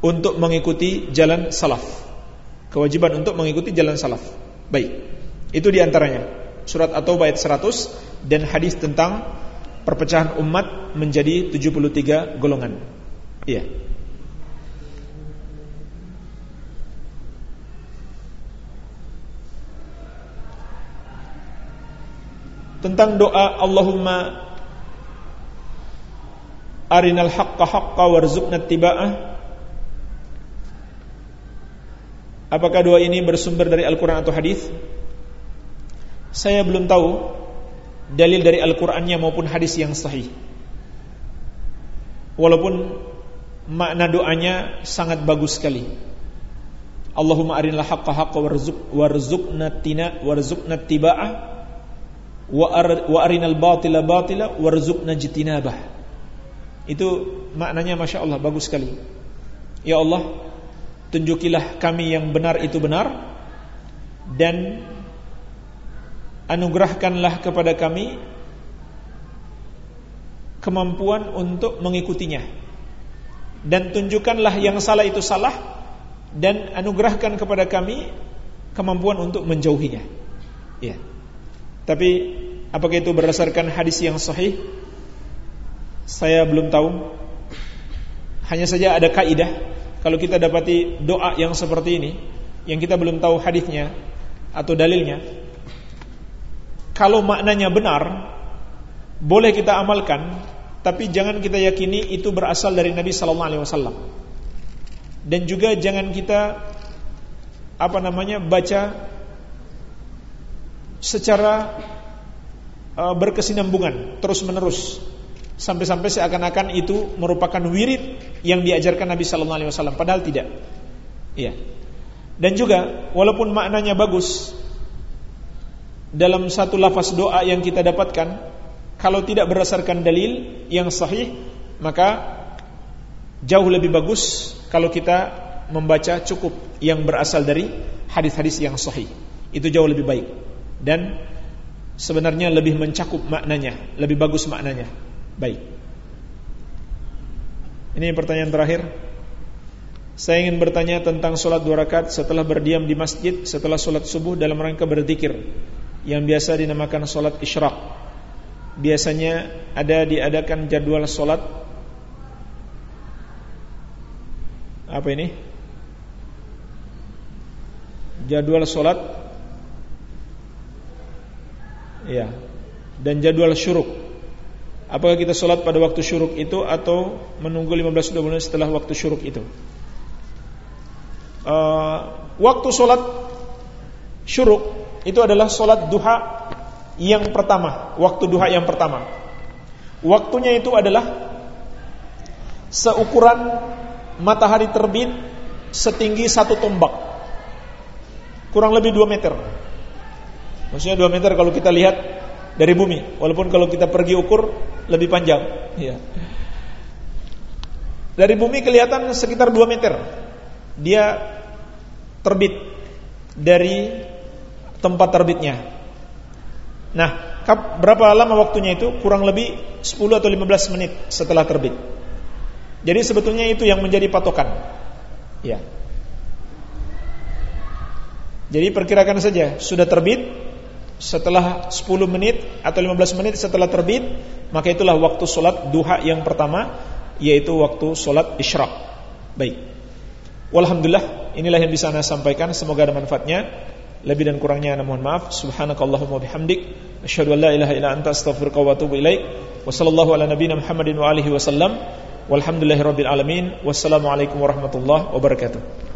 untuk mengikuti jalan salaf kewajiban untuk mengikuti jalan salaf. Baik. Itu di antaranya surat At-Taubah ayat 100 dan hadis tentang perpecahan umat menjadi 73 golongan. Iya. Tentang doa Allahumma arinal haqqa haqqa warzuqna tiba'ah Apakah doa ini bersumber dari Al-Quran atau hadis? Saya belum tahu dalil dari Al-Qurannya maupun hadis yang sahih. Walaupun makna doanya sangat bagus sekali. Allahumma arinal haqqa haqqa warzuq warzuqna tina warzuqna tiba'ah wa, ar, wa arinal batila batila warzuqna jitinabah. Itu maknanya Masya Allah bagus sekali. Ya Allah, tunjukilah kami yang benar itu benar dan anugerahkanlah kepada kami kemampuan untuk mengikutinya dan tunjukkanlah yang salah itu salah dan anugerahkan kepada kami kemampuan untuk menjauhinya ya tapi apakah itu berdasarkan hadis yang sahih? Saya belum tahu. Hanya saja ada kaidah. Kalau kita dapati doa yang seperti ini yang kita belum tahu hadisnya atau dalilnya kalau maknanya benar boleh kita amalkan tapi jangan kita yakini itu berasal dari Nabi sallallahu alaihi wasallam. Dan juga jangan kita apa namanya baca secara uh, berkesinambungan terus menerus sampai-sampai seakan-akan itu merupakan wirid yang diajarkan Nabi sallallahu alaihi wasallam padahal tidak. Iya. Dan juga walaupun maknanya bagus dalam satu lafaz doa yang kita dapatkan kalau tidak berdasarkan dalil yang sahih maka jauh lebih bagus kalau kita membaca cukup yang berasal dari hadis-hadis yang sahih. Itu jauh lebih baik dan sebenarnya lebih mencakup maknanya, lebih bagus maknanya. Baik. Ini pertanyaan terakhir. Saya ingin bertanya tentang sholat dua rakaat setelah berdiam di masjid setelah sholat subuh dalam rangka berzikir yang biasa dinamakan sholat isyraq. Biasanya ada diadakan jadwal sholat apa ini? Jadwal sholat Ya Dan jadwal syuruk. Apakah kita sholat pada waktu syuruk itu Atau menunggu 15-20 menit setelah waktu syuruk itu? Uh, Waktu sholat syuruk Itu adalah sholat duha Yang pertama. Waktu duha yang pertama. Waktunya itu adalah Seukuran matahari terbit Setinggi satu tombak. Kurang lebih 2 meter Maksudnya 2 meter kalau kita lihat dari bumi Walaupun kalau kita pergi ukur lebih panjang. Ya. Dari bumi kelihatan sekitar 2 meter. Dia terbit dari tempat terbitnya. Nah, berapa lama waktunya itu? Kurang lebih 10 atau 15 menit setelah terbit. Jadi sebetulnya itu yang menjadi patokan. Ya. Jadi perkirakan saja sudah terbit setelah 10 menit atau 15 menit setelah terbit maka itulah waktu solat duha yang pertama yaitu waktu solat isyraq. Baik. Walhamdulillah inilah yang bisa saya sampaikan. Semoga ada manfaatnya. Lebih dan kurangnya anda mohon maaf. Subhanakallahumma bihamdik. Asyhadu an la ilaha illa anta astaghfiruka wa atubu ilaik. Wa ala nabiyyina muhammadin wa alihi wasallam walhamdulillahirabbil alamin. Wassalamu alaikum warahmatullahi wabarakatuh